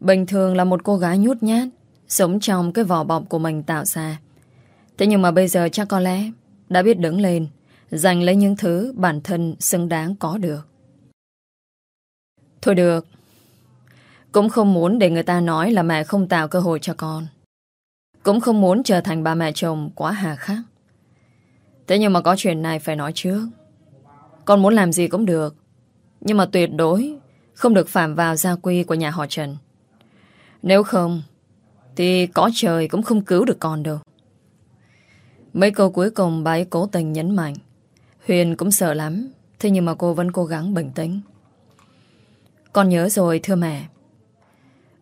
Bình thường là một cô gái nhút nhát, Sống trong cái vỏ bọc của mình tạo ra. Thế nhưng mà bây giờ chắc có lẽ Đã biết đứng lên, Giành lấy những thứ bản thân xứng đáng có được. Thôi được, Cũng không muốn để người ta nói là mẹ không tạo cơ hội cho con. Cũng không muốn trở thành bà mẹ chồng quá hà khắc. Thế nhưng mà có chuyện này phải nói trước. Con muốn làm gì cũng được, Nhưng mà tuyệt đối Không được phạm vào gia quy của nhà họ Trần. Nếu không, Thì có trời cũng không cứu được con đâu. Mấy câu cuối cùng bà ấy cố tình nhấn mạnh. Huyền cũng sợ lắm, Thế nhưng mà cô vẫn cố gắng bình tĩnh. Con nhớ rồi, thưa mẹ.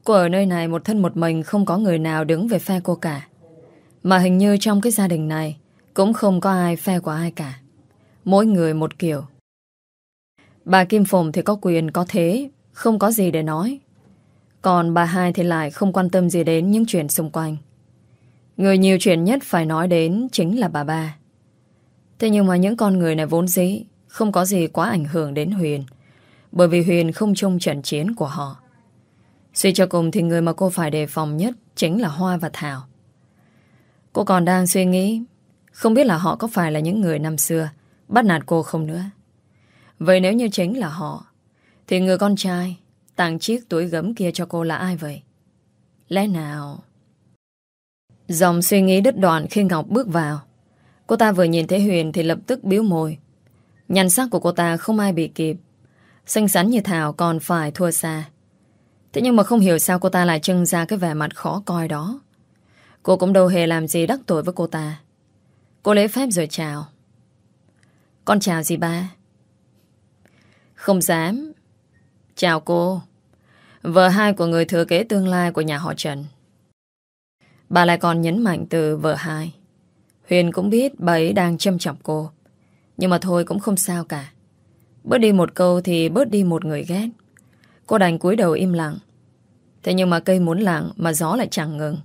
Cô ở nơi này một thân một mình, Không có người nào đứng về phe cô cả. Mà hình như trong cái gia đình này, Cũng không có ai phe của ai cả. Mỗi người một kiểu. Bà Kim Phùng thì có quyền, có thế, Không có gì để nói. Còn bà hai thì lại không quan tâm gì đến những chuyện xung quanh. Người nhiều chuyện nhất phải nói đến Chính là bà ba. Thế nhưng mà những con người này vốn dĩ Không có gì quá ảnh hưởng đến Huyền, Bởi vì Huyền không chung trận chiến của họ. Suy cho cùng thì người mà cô phải đề phòng nhất Chính là Hoa và Thảo. Cô còn đang suy nghĩ, Không biết là họ có phải là những người năm xưa Bắt nạt cô không nữa. Vậy nếu như chính là họ, Thì người con trai Tặng chiếc túi gấm kia cho cô là ai vậy? Lẽ nào? Dòng suy nghĩ đứt đoạn khi Ngọc bước vào. Cô ta vừa nhìn thấy Huyền Thì lập tức biếu môi. Nhăn sắc của cô ta không ai bị kịp. Xinh xắn như Thảo còn phải thua xa. Thế nhưng mà không hiểu sao cô ta lại trưng ra cái vẻ mặt khó coi đó. Cô cũng đâu hề làm gì đắc tội với cô ta. Cô lấy phép rồi chào. Con chào gì ba? Không dám. Chào cô. Vợ hai của người thừa kế tương lai của nhà họ Trần. Bà lại còn nhấn mạnh từ vợ hai. Huyền cũng biết bà ấy đang châm chọc cô, Nhưng mà thôi cũng không sao cả. Bớt đi một câu thì bớt đi một người ghét. Cô đành cúi đầu im lặng. Thế nhưng mà cây muốn lặng Mà gió lại chẳng ngừng.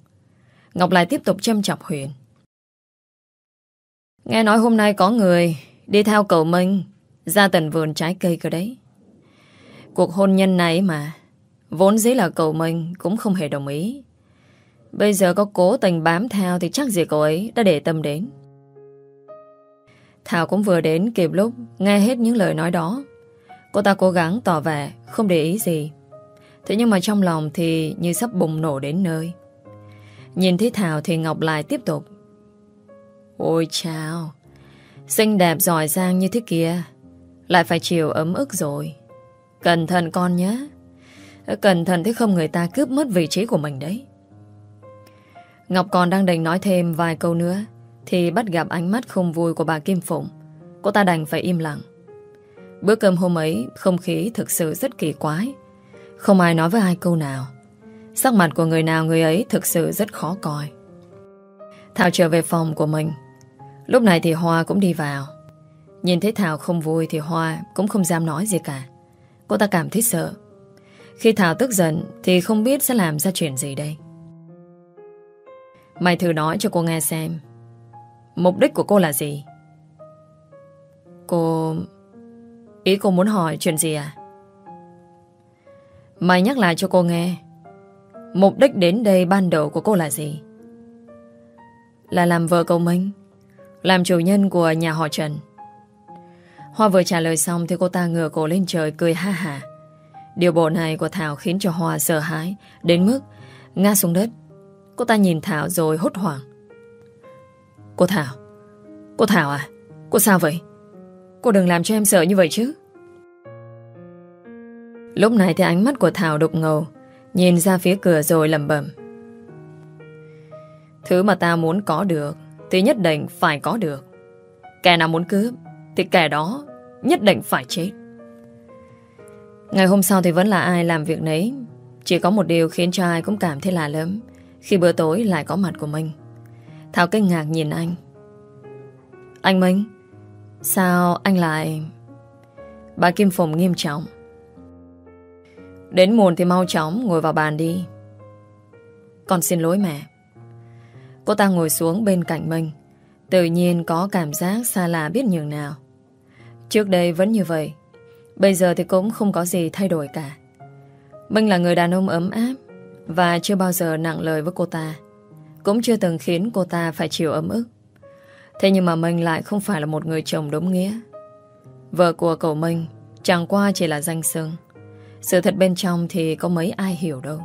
Ngọc lại tiếp tục châm chọc Huyền. Nghe nói hôm nay có người Đi theo cậu Minh, Ra tận vườn trái cây cơ đấy. Cuộc hôn nhân này mà. Vốn dĩ là cậu mình Cũng không hề đồng ý. Bây giờ có cố tình bám theo Thì chắc gì cậu ấy đã để tâm đến. Thảo cũng vừa đến kịp lúc Nghe hết những lời nói đó. Cô ta cố gắng tỏ vẻ Không để ý gì. Thế nhưng mà trong lòng thì như sắp bùng nổ đến nơi. Nhìn thấy Thảo thì Ngọc lại tiếp tục. Ôi chào Xinh đẹp giỏi giang như thế kia, Lại phải chịu ấm ức rồi. Cẩn thận con nhé. Cẩn thận thế không người ta cướp mất vị trí của mình đấy. Ngọc còn đang định nói thêm vài câu nữa, Thì bắt gặp ánh mắt không vui của bà Kim Phụng. Cô ta đành phải im lặng. Bữa cơm hôm ấy, Không khí thực sự rất kỳ quái. Không ai nói với ai câu nào. Sắc mặt của người nào người ấy Thực sự rất khó coi. Thảo trở về phòng của mình. Lúc này thì Hoa cũng đi vào. Nhìn thấy Thảo không vui Thì Hoa cũng không dám nói gì cả. Cô ta cảm thấy sợ. Khi Thảo tức giận Thì không biết sẽ làm ra chuyện gì đây. Mày thử nói cho cô nghe xem. Mục đích của cô là gì? Cô, Ý cô muốn hỏi chuyện gì à? Mày nhắc lại cho cô nghe. Mục đích đến đây ban đầu của cô là gì? Là làm vợ cậu Minh, Làm chủ nhân của nhà họ Trần. Hoa vừa trả lời xong Thì cô ta ngửa cổ lên trời cười ha hà. Điều bộ này của Thảo khiến cho Hoa sợ hãi, Đến mức ngã xuống đất. Cô ta nhìn Thảo rồi hốt hoảng. Cô Thảo Cô Thảo à Cô sao vậy? Cô đừng làm cho em sợ như vậy chứ. Lúc này thì ánh mắt của Thảo đục ngầu, Nhìn ra phía cửa rồi lầm bẩm. Thứ mà ta muốn có được Thì nhất định phải có được. Kẻ nào muốn cướp thì kẻ đó nhất định phải chết. Ngày hôm sau thì vẫn là ai làm việc nấy. Chỉ có một điều khiến cho ai cũng cảm thấy lạ lắm khi bữa tối lại có mặt của Minh Thảo kinh ngạc nhìn anh. Anh Minh, Sao anh lại? Bà Kim Phùng nghiêm trọng. Đến muộn thì mau chóng ngồi vào bàn đi. Con xin lỗi mẹ. Cô ta ngồi xuống bên cạnh Minh Tự nhiên có cảm giác xa lạ biết nhường nào. Trước đây vẫn như vậy, Bây giờ thì cũng không có gì thay đổi cả. Minh là người đàn ông ấm áp và chưa bao giờ nặng lời với cô ta, Cũng chưa từng khiến cô ta phải chịu ấm ức. Thế nhưng mà Minh lại không phải là một người chồng đúng nghĩa. Vợ của cậu Minh Chẳng qua chỉ là danh xưng. Sự thật bên trong thì có mấy ai hiểu đâu.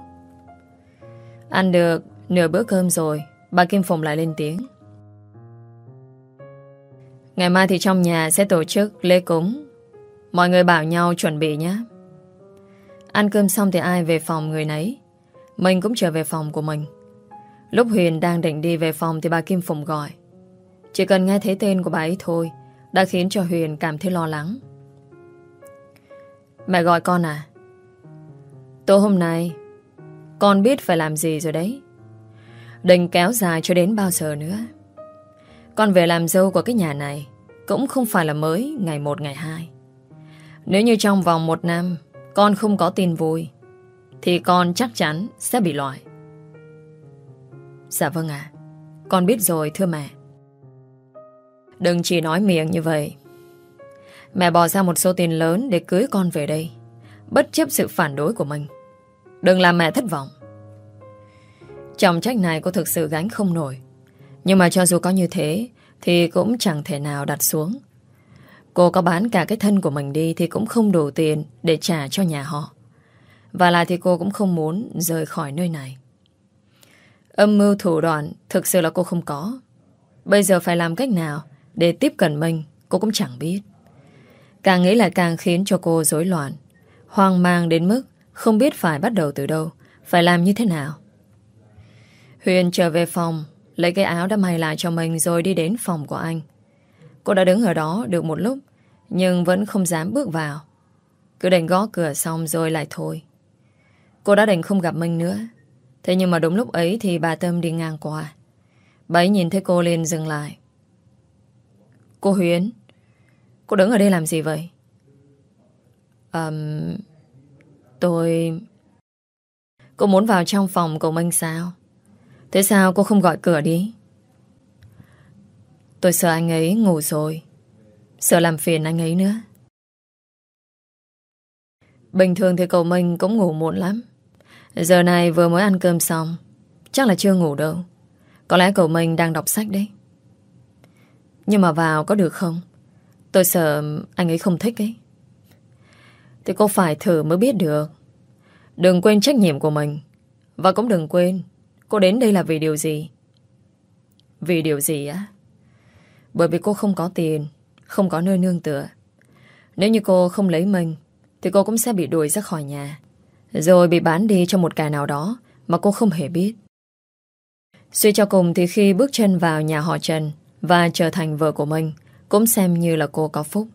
Ăn được nửa bữa cơm rồi, Bà Kim Phụng lại lên tiếng. Ngày mai thì trong nhà sẽ tổ chức lễ cúng. Mọi người bảo nhau chuẩn bị nhé. Ăn cơm xong thì ai về phòng người nấy. Mình cũng trở về phòng của mình. Lúc Huyền đang định đi về phòng Thì bà Kim Phụng gọi. Chỉ cần nghe thấy tên của bà ấy thôi, Đã khiến cho Huyền cảm thấy lo lắng. Mẹ gọi con à? Tối hôm nay, Con biết phải làm gì rồi đấy. Đừng kéo dài cho đến bao giờ nữa. Con về làm dâu của cái nhà này Cũng không phải là mới Ngày một, ngày hai. Nếu như trong vòng một năm Con không có tin vui, Thì con chắc chắn sẽ bị loại. Dạ vâng ạ. Con biết rồi, thưa mẹ. Đừng chỉ nói miệng như vậy. Mẹ bỏ ra một số tiền lớn Để cưới con về đây, Bất chấp sự phản đối của mình. Đừng làm mẹ thất vọng. Trọng trách này cô thực sự gánh không nổi. Nhưng mà cho dù có như thế, Thì cũng chẳng thể nào đặt xuống. Cô có bán cả cái thân của mình đi Thì cũng không đủ tiền Để trả cho nhà họ. Và lại thì cô cũng không muốn rời khỏi nơi này. Âm mưu thủ đoạn Thực sự là cô không có. Bây giờ phải làm cách nào Để tiếp cận mình Cô cũng chẳng biết. Càng nghĩ lại càng khiến cho cô rối loạn, Hoang mang đến mức Không biết phải bắt đầu từ đâu, Phải làm như thế nào. Huyền trở về phòng Lấy cái áo đã may lại cho mình Rồi đi đến phòng của anh. Cô đã đứng ở đó được một lúc Nhưng vẫn không dám bước vào. Cứ định gõ cửa xong rồi lại thôi. Cô đã định không gặp Minh nữa. Thế nhưng mà đúng lúc ấy Thì bà Tâm đi ngang qua. Bà ấy nhìn thấy cô liền dừng lại. Cô huyến. Cô đứng ở đây làm gì vậy? Um, Tôi Cô muốn vào trong phòng của Minh sao? Thế sao cô không gọi cửa đi? Tôi sợ anh ấy ngủ rồi. Sợ làm phiền anh ấy nữa. Bình thường thì cậu Minh cũng ngủ muộn lắm. Giờ này vừa mới ăn cơm xong, Chắc là chưa ngủ đâu. Có lẽ cậu Minh đang đọc sách đấy. Nhưng mà vào có được không? Tôi sợ anh ấy không thích ấy. Thì cô phải thử mới biết được. Đừng quên trách nhiệm của mình. Và cũng đừng quên Cô đến đây là vì điều gì? Vì điều gì á? Bởi vì cô không có tiền, Không có nơi nương tựa. Nếu như cô không lấy mình, Thì cô cũng sẽ bị đuổi ra khỏi nhà. Rồi bị bán đi cho một kẻ nào đó Mà cô không hề biết. Suy cho cùng thì khi bước chân vào nhà họ Trần Và trở thành vợ của mình, Cũng xem như là cô có phúc.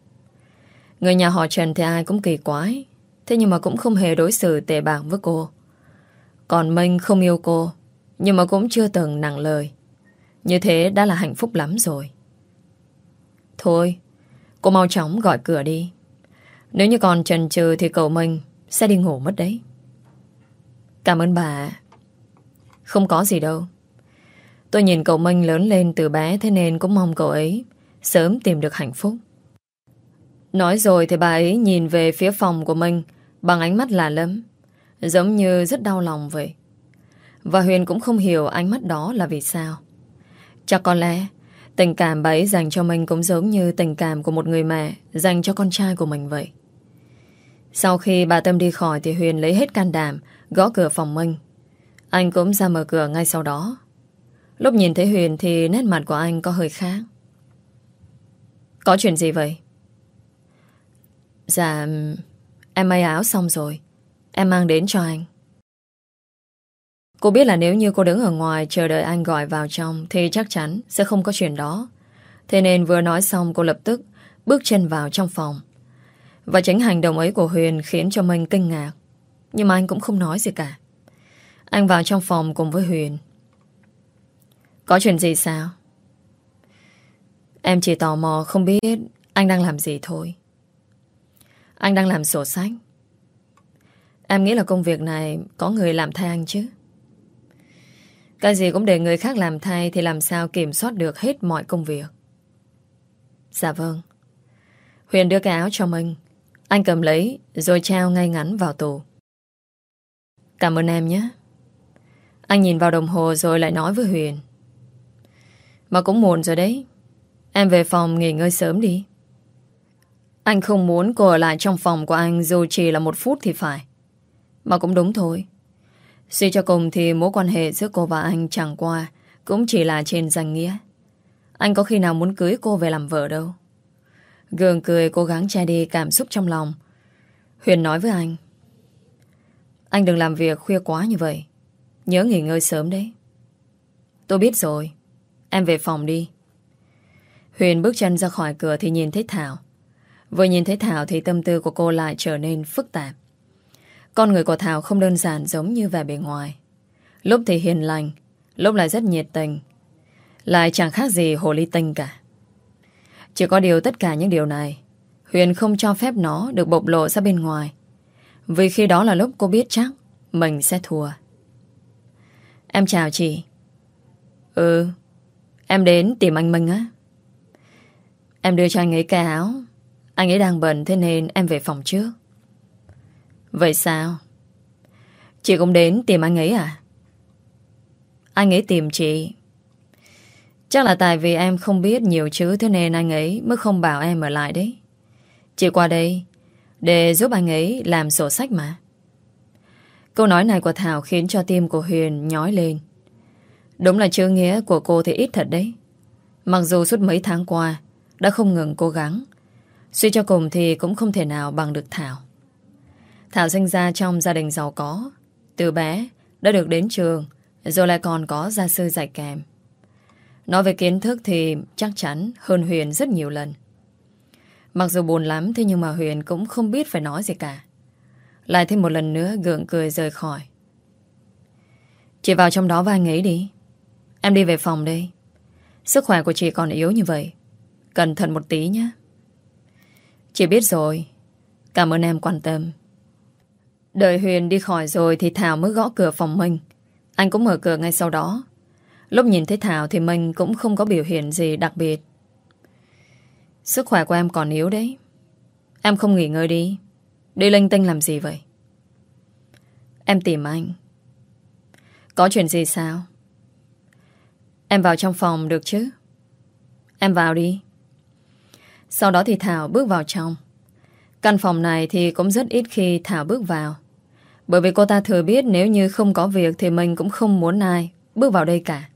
Người nhà họ Trần thì ai cũng kỳ quái, Thế nhưng mà cũng không hề đối xử tệ bạc với cô. Còn Minh không yêu cô nhưng mà cũng chưa từng nặng lời. Như thế đã là hạnh phúc lắm rồi. Thôi, Cô mau chóng gọi cửa đi. Nếu như còn chần chừ Thì cậu Minh sẽ đi ngủ mất đấy. Cảm ơn bà. Không có gì đâu. Tôi nhìn cậu Minh lớn lên từ bé Thế nên cũng mong cậu ấy Sớm tìm được hạnh phúc. Nói rồi thì bà ấy nhìn về phía phòng của mình Bằng ánh mắt lạ lắm Giống như rất đau lòng vậy. Và Huyền cũng không hiểu ánh mắt đó là vì sao. Chắc có lẽ, Tình cảm bà ấy dành cho mình Cũng giống như tình cảm của một người mẹ Dành cho con trai của mình vậy. Sau khi bà Tâm đi khỏi Thì Huyền lấy hết can đảm, Gõ cửa phòng Minh. Anh cũng ra mở cửa ngay sau đó. Lúc nhìn thấy Huyền thì nét mặt của anh có hơi khác. Có chuyện gì vậy? Dạ Em may áo xong rồi. Em mang đến cho anh. Cô biết là nếu như cô đứng ở ngoài Chờ đợi anh gọi vào trong Thì chắc chắn sẽ không có chuyện đó. Thế nên vừa nói xong, cô lập tức Bước chân vào trong phòng. Và chính hành động ấy của Huyền Khiến cho mình kinh ngạc. Nhưng mà anh cũng không nói gì cả. Anh vào trong phòng cùng với Huyền. Có chuyện gì sao? Em chỉ tò mò không biết Anh đang làm gì thôi. Anh đang làm sổ sách. Em nghĩ là công việc này Có người làm thay anh chứ. Cái gì cũng để người khác làm thay Thì làm sao kiểm soát được hết mọi công việc? Dạ vâng. Huyền đưa cái áo cho mình. Anh cầm lấy, Rồi trao ngay ngắn vào tủ. Cảm ơn em nhé. Anh nhìn vào đồng hồ rồi lại nói với Huyền. Mà cũng muộn rồi đấy. Em về phòng nghỉ ngơi sớm đi. Anh không muốn cô ở lại trong phòng của anh Dù chỉ là một phút thì phải. Mà cũng đúng thôi. Suy cho cùng thì mối quan hệ giữa cô và anh chẳng qua, Cũng chỉ là trên danh nghĩa. Anh có khi nào muốn cưới cô về làm vợ đâu. Gương cười cố gắng che đi cảm xúc trong lòng. Huyền nói với anh Anh đừng làm việc khuya quá như vậy. Nhớ nghỉ ngơi sớm đấy. Tôi biết rồi. Em về phòng đi. Huyền bước chân ra khỏi cửa thì nhìn thấy Thảo. Vừa nhìn thấy Thảo thì tâm tư của cô lại trở nên phức tạp. Con người của Thảo không đơn giản giống như vẻ bề ngoài. Lúc thì hiền lành, Lúc lại rất nhiệt tình. Lại chẳng khác gì hồ ly tinh cả. Chỉ có điều tất cả những điều này, Huyền không cho phép nó được bộc lộ ra bên ngoài. Vì khi đó là lúc cô biết chắc Mình sẽ thua. Em chào chị. Ừ Em đến tìm anh Minh á. Em đưa cho anh ấy cái áo. Anh ấy đang bận thế nên em về phòng trước. Vậy sao Chị cũng đến tìm anh ấy à Anh ấy tìm chị Chắc là tại vì em không biết nhiều chữ Thế nên anh ấy mới không bảo em ở lại đấy Chị qua đây Để giúp anh ấy làm sổ sách mà Câu nói này của Thảo khiến cho tim của Huyền nhói lên. Đúng là chữ nghĩa của cô thì ít thật đấy. Mặc dù suốt mấy tháng qua đã không ngừng cố gắng, suy cho cùng thì cũng không thể nào bằng được Thảo. Thảo sinh ra trong gia đình giàu có, từ bé đã được đến trường, rồi lại còn có gia sư dạy kèm. Nói về kiến thức thì chắc chắn hơn Huyền rất nhiều lần. Mặc dù buồn lắm thế nhưng mà Huyền cũng không biết phải nói gì cả. Lại thêm một lần nữa gượng cười rời khỏi. Chị vào trong đó và anh ấy đi. Em đi về phòng đây Sức khỏe của chị còn yếu như vậy. Cẩn thận một tí nhé. Chị biết rồi. Cảm ơn em quan tâm. Đợi Huyền đi khỏi rồi Thì Thảo mới gõ cửa phòng mình Anh cũng mở cửa ngay sau đó Lúc nhìn thấy Thảo thì mình cũng không có biểu hiện gì đặc biệt Sức khỏe của em còn yếu đấy Em không nghỉ ngơi đi Đi linh tinh làm gì vậy? Em tìm anh. Có chuyện gì sao? Em vào trong phòng được chứ? Em vào đi. Sau đó thì Thảo bước vào trong. Căn phòng này thì cũng rất ít khi Thảo bước vào. Bởi vì cô ta thừa biết nếu như không có việc thì mình cũng không muốn ai bước vào đây cả.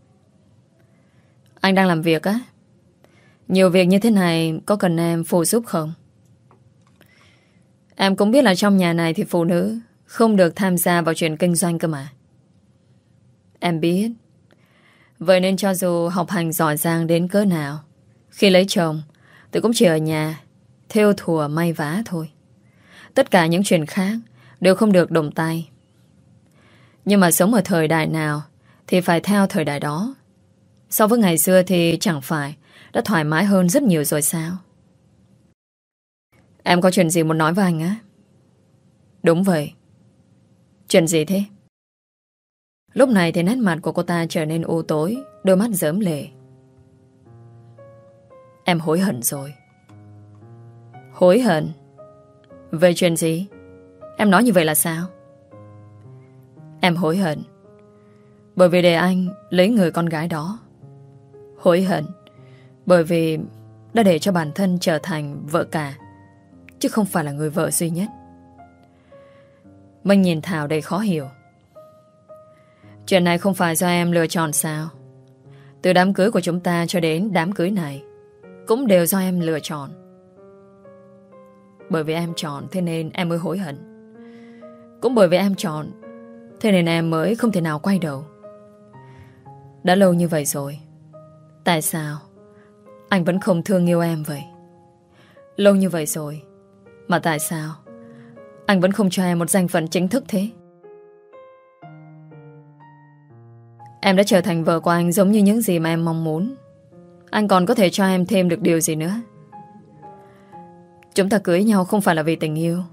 Anh đang làm việc á? Nhiều việc như thế này có cần em phụ giúp không? Em cũng biết là trong nhà này thì phụ nữ không được tham gia vào chuyện kinh doanh cơ mà. Em biết. Vậy nên cho dù học hành giỏi giang đến cỡ nào, khi lấy chồng, tôi cũng chỉ ở nhà, theo thùa may vá thôi. Tất cả những chuyện khác đều không được đồng tay. Nhưng mà sống ở thời đại nào thì phải theo thời đại đó. So với ngày xưa thì chẳng phải đã thoải mái hơn rất nhiều rồi sao? Em có chuyện gì muốn nói với anh á? Đúng vậy. Chuyện gì thế? Lúc này thì nét mặt của cô ta trở nên u tối, đôi mắt dớm lệ. Em hối hận rồi. Hối hận? Về chuyện gì? Em nói như vậy là sao? Em hối hận. Bởi vì để anh lấy người con gái đó. Hối hận. Bởi vì đã để cho bản thân trở thành vợ cả, Chứ không phải là người vợ duy nhất Minh nhìn Thảo đầy khó hiểu Chuyện này không phải do em lựa chọn sao Từ đám cưới của chúng ta cho đến đám cưới này, Cũng đều do em lựa chọn bởi vì em chọn Thế nên em mới hối hận. Cũng bởi vì em chọn Thế nên em mới không thể nào quay đầu. Đã lâu như vậy rồi. Tại sao Anh vẫn không thương yêu em vậy? Lâu như vậy rồi, mà tại sao Anh vẫn không cho em một danh phận chính thức thế? Em đã trở thành vợ của anh giống như những gì mà em mong muốn. Anh còn có thể cho em thêm được điều gì nữa? Chúng ta cưới nhau không phải là vì tình yêu.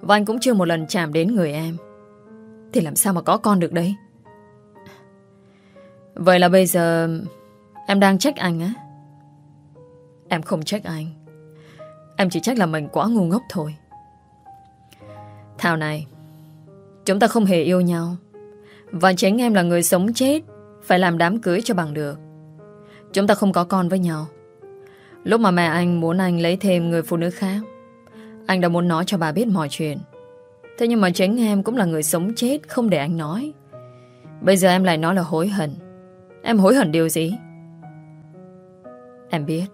Và anh cũng chưa một lần chạm đến người em. Thì làm sao mà có con được đấy Vậy là bây giờ Em đang trách anh á. Em không trách anh. Em chỉ trách là mình quá ngu ngốc thôi. Thảo này, Chúng ta không hề yêu nhau. Và chính em là người sống chết, Phải làm đám cưới cho bằng được. Chúng ta không có con với nhau. Lúc mà mẹ anh muốn anh lấy thêm người phụ nữ khác, Anh đã muốn nói cho bà biết mọi chuyện. Thế nhưng mà chính em cũng là người sống chết Không để anh nói. Bây giờ em lại nói là hối hận. Em hối hận điều gì? Em biết.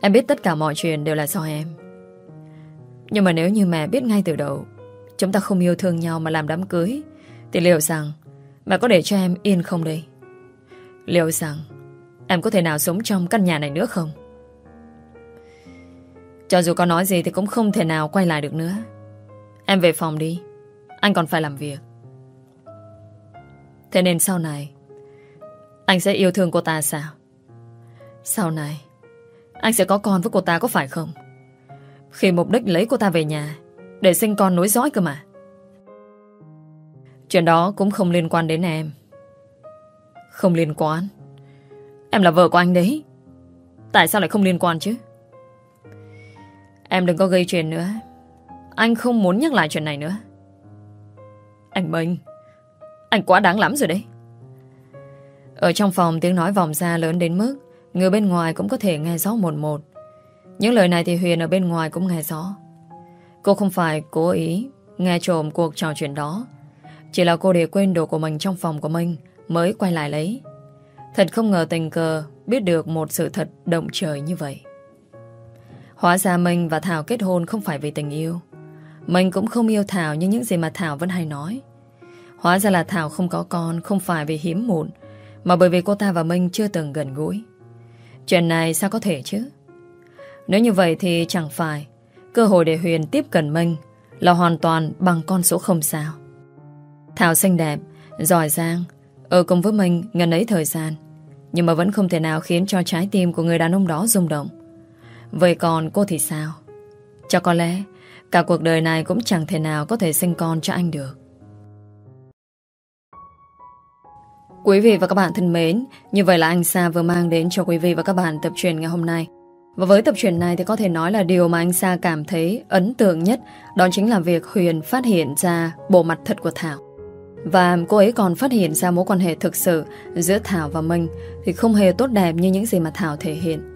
Em biết tất cả mọi chuyện đều là do em. Nhưng mà nếu như mẹ biết ngay từ đầu, Chúng ta không yêu thương nhau mà làm đám cưới, Thì liệu rằng Mẹ có để cho em yên không đây? Liệu rằng em có thể nào sống trong căn nhà này nữa không? Cho dù có nói gì thì cũng không thể nào quay lại được nữa. Em về phòng đi. Anh còn phải làm việc. Thế nên sau này, Anh sẽ yêu thương cô ta sao Sau này, Anh sẽ có con với cô ta có phải không Khi mục đích lấy cô ta về nhà, Để sinh con nối dõi cơ mà Chuyện đó cũng không liên quan đến em Không liên quan Em là vợ của anh đấy. Tại sao lại không liên quan chứ? Em đừng có gây chuyện nữa. Anh không muốn nhắc lại chuyện này nữa. Anh Minh, Anh quá đáng lắm rồi đấy. Ở trong phòng, tiếng nói vòng ra lớn đến mức Người bên ngoài cũng có thể nghe rõ một một. Những lời này thì Huyền ở bên ngoài cũng nghe rõ. Cô không phải cố ý Nghe trộm cuộc trò chuyện đó. Chỉ là cô để quên đồ của mình trong phòng của mình Mới quay lại lấy. Thật không ngờ tình cờ Biết được một sự thật động trời như vậy. Hóa ra Minh và Thảo kết hôn không phải vì tình yêu. Mình cũng không yêu Thảo như những gì mà Thảo vẫn hay nói. Hóa ra là Thảo không có con, Không phải vì hiếm muộn, Mà bởi vì cô ta và Minh chưa từng gần gũi. Chuyện này sao có thể chứ? Nếu như vậy thì chẳng phải Cơ hội để Huyền tiếp cận Minh Là hoàn toàn bằng con số không sao. Thảo xinh đẹp, Giỏi giang ở cùng với mình, ngần ấy thời gian. Nhưng mà vẫn không thể nào khiến cho trái tim của người đàn ông đó rung động. Vậy còn cô thì sao? Cho có lẽ, Cả cuộc đời này cũng chẳng thể nào có thể sinh con cho anh được. Quý vị và các bạn thân mến, Như vậy là anh Sa vừa mang đến cho quý vị và các bạn tập truyền ngày hôm nay. Và với tập truyền này thì có thể nói là điều mà anh Sa cảm thấy ấn tượng nhất, Đó chính là việc Huyền phát hiện ra bộ mặt thật của Thảo. Và cô ấy còn phát hiện ra mối quan hệ thực sự giữa Thảo và Minh Thì không hề tốt đẹp như những gì mà Thảo thể hiện.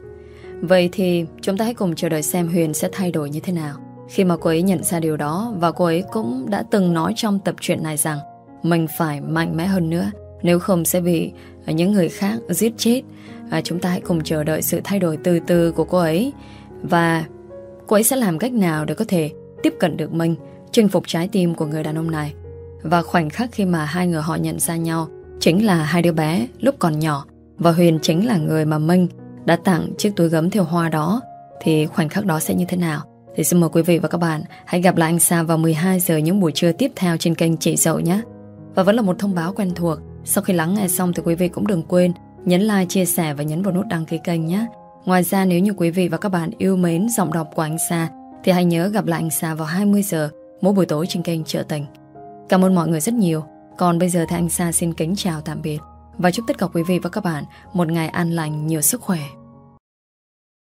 Vậy thì chúng ta hãy cùng chờ đợi xem Huyền sẽ thay đổi như thế nào. Khi mà cô ấy nhận ra điều đó Và cô ấy cũng đã từng nói trong tập truyện này rằng Mình phải mạnh mẽ hơn nữa Nếu không sẽ bị những người khác giết chết. À, Chúng ta hãy cùng chờ đợi sự thay đổi từ từ của cô ấy. Và cô ấy sẽ làm cách nào để có thể tiếp cận được mình Chinh phục trái tim của người đàn ông này? Và khoảnh khắc khi mà hai người họ nhận ra nhau Chính là hai đứa bé lúc còn nhỏ Và Huyền chính là người mà Minh đã tặng chiếc túi gấm theo hoa đó thì khoảnh khắc đó sẽ như thế nào? Thì xin mời quý vị và các bạn hãy gặp lại anh Sa vào 12 giờ những buổi trưa tiếp theo trên kênh Chị Dậu nhé. Và vẫn là một thông báo quen thuộc. Sau khi lắng nghe xong thì quý vị cũng đừng quên nhấn like, chia sẻ và nhấn vào nút đăng ký kênh nhé. Ngoài ra nếu như quý vị và các bạn yêu mến giọng đọc của anh Sa thì hãy nhớ gặp lại anh Sa vào 20 giờ mỗi buổi tối trên kênh Trợ Tình. Cảm ơn mọi người rất nhiều. Còn bây giờ thì anh Sa xin kính chào tạm biệt và chúc tất cả quý vị và các bạn một ngày an lành, nhiều sức khỏe.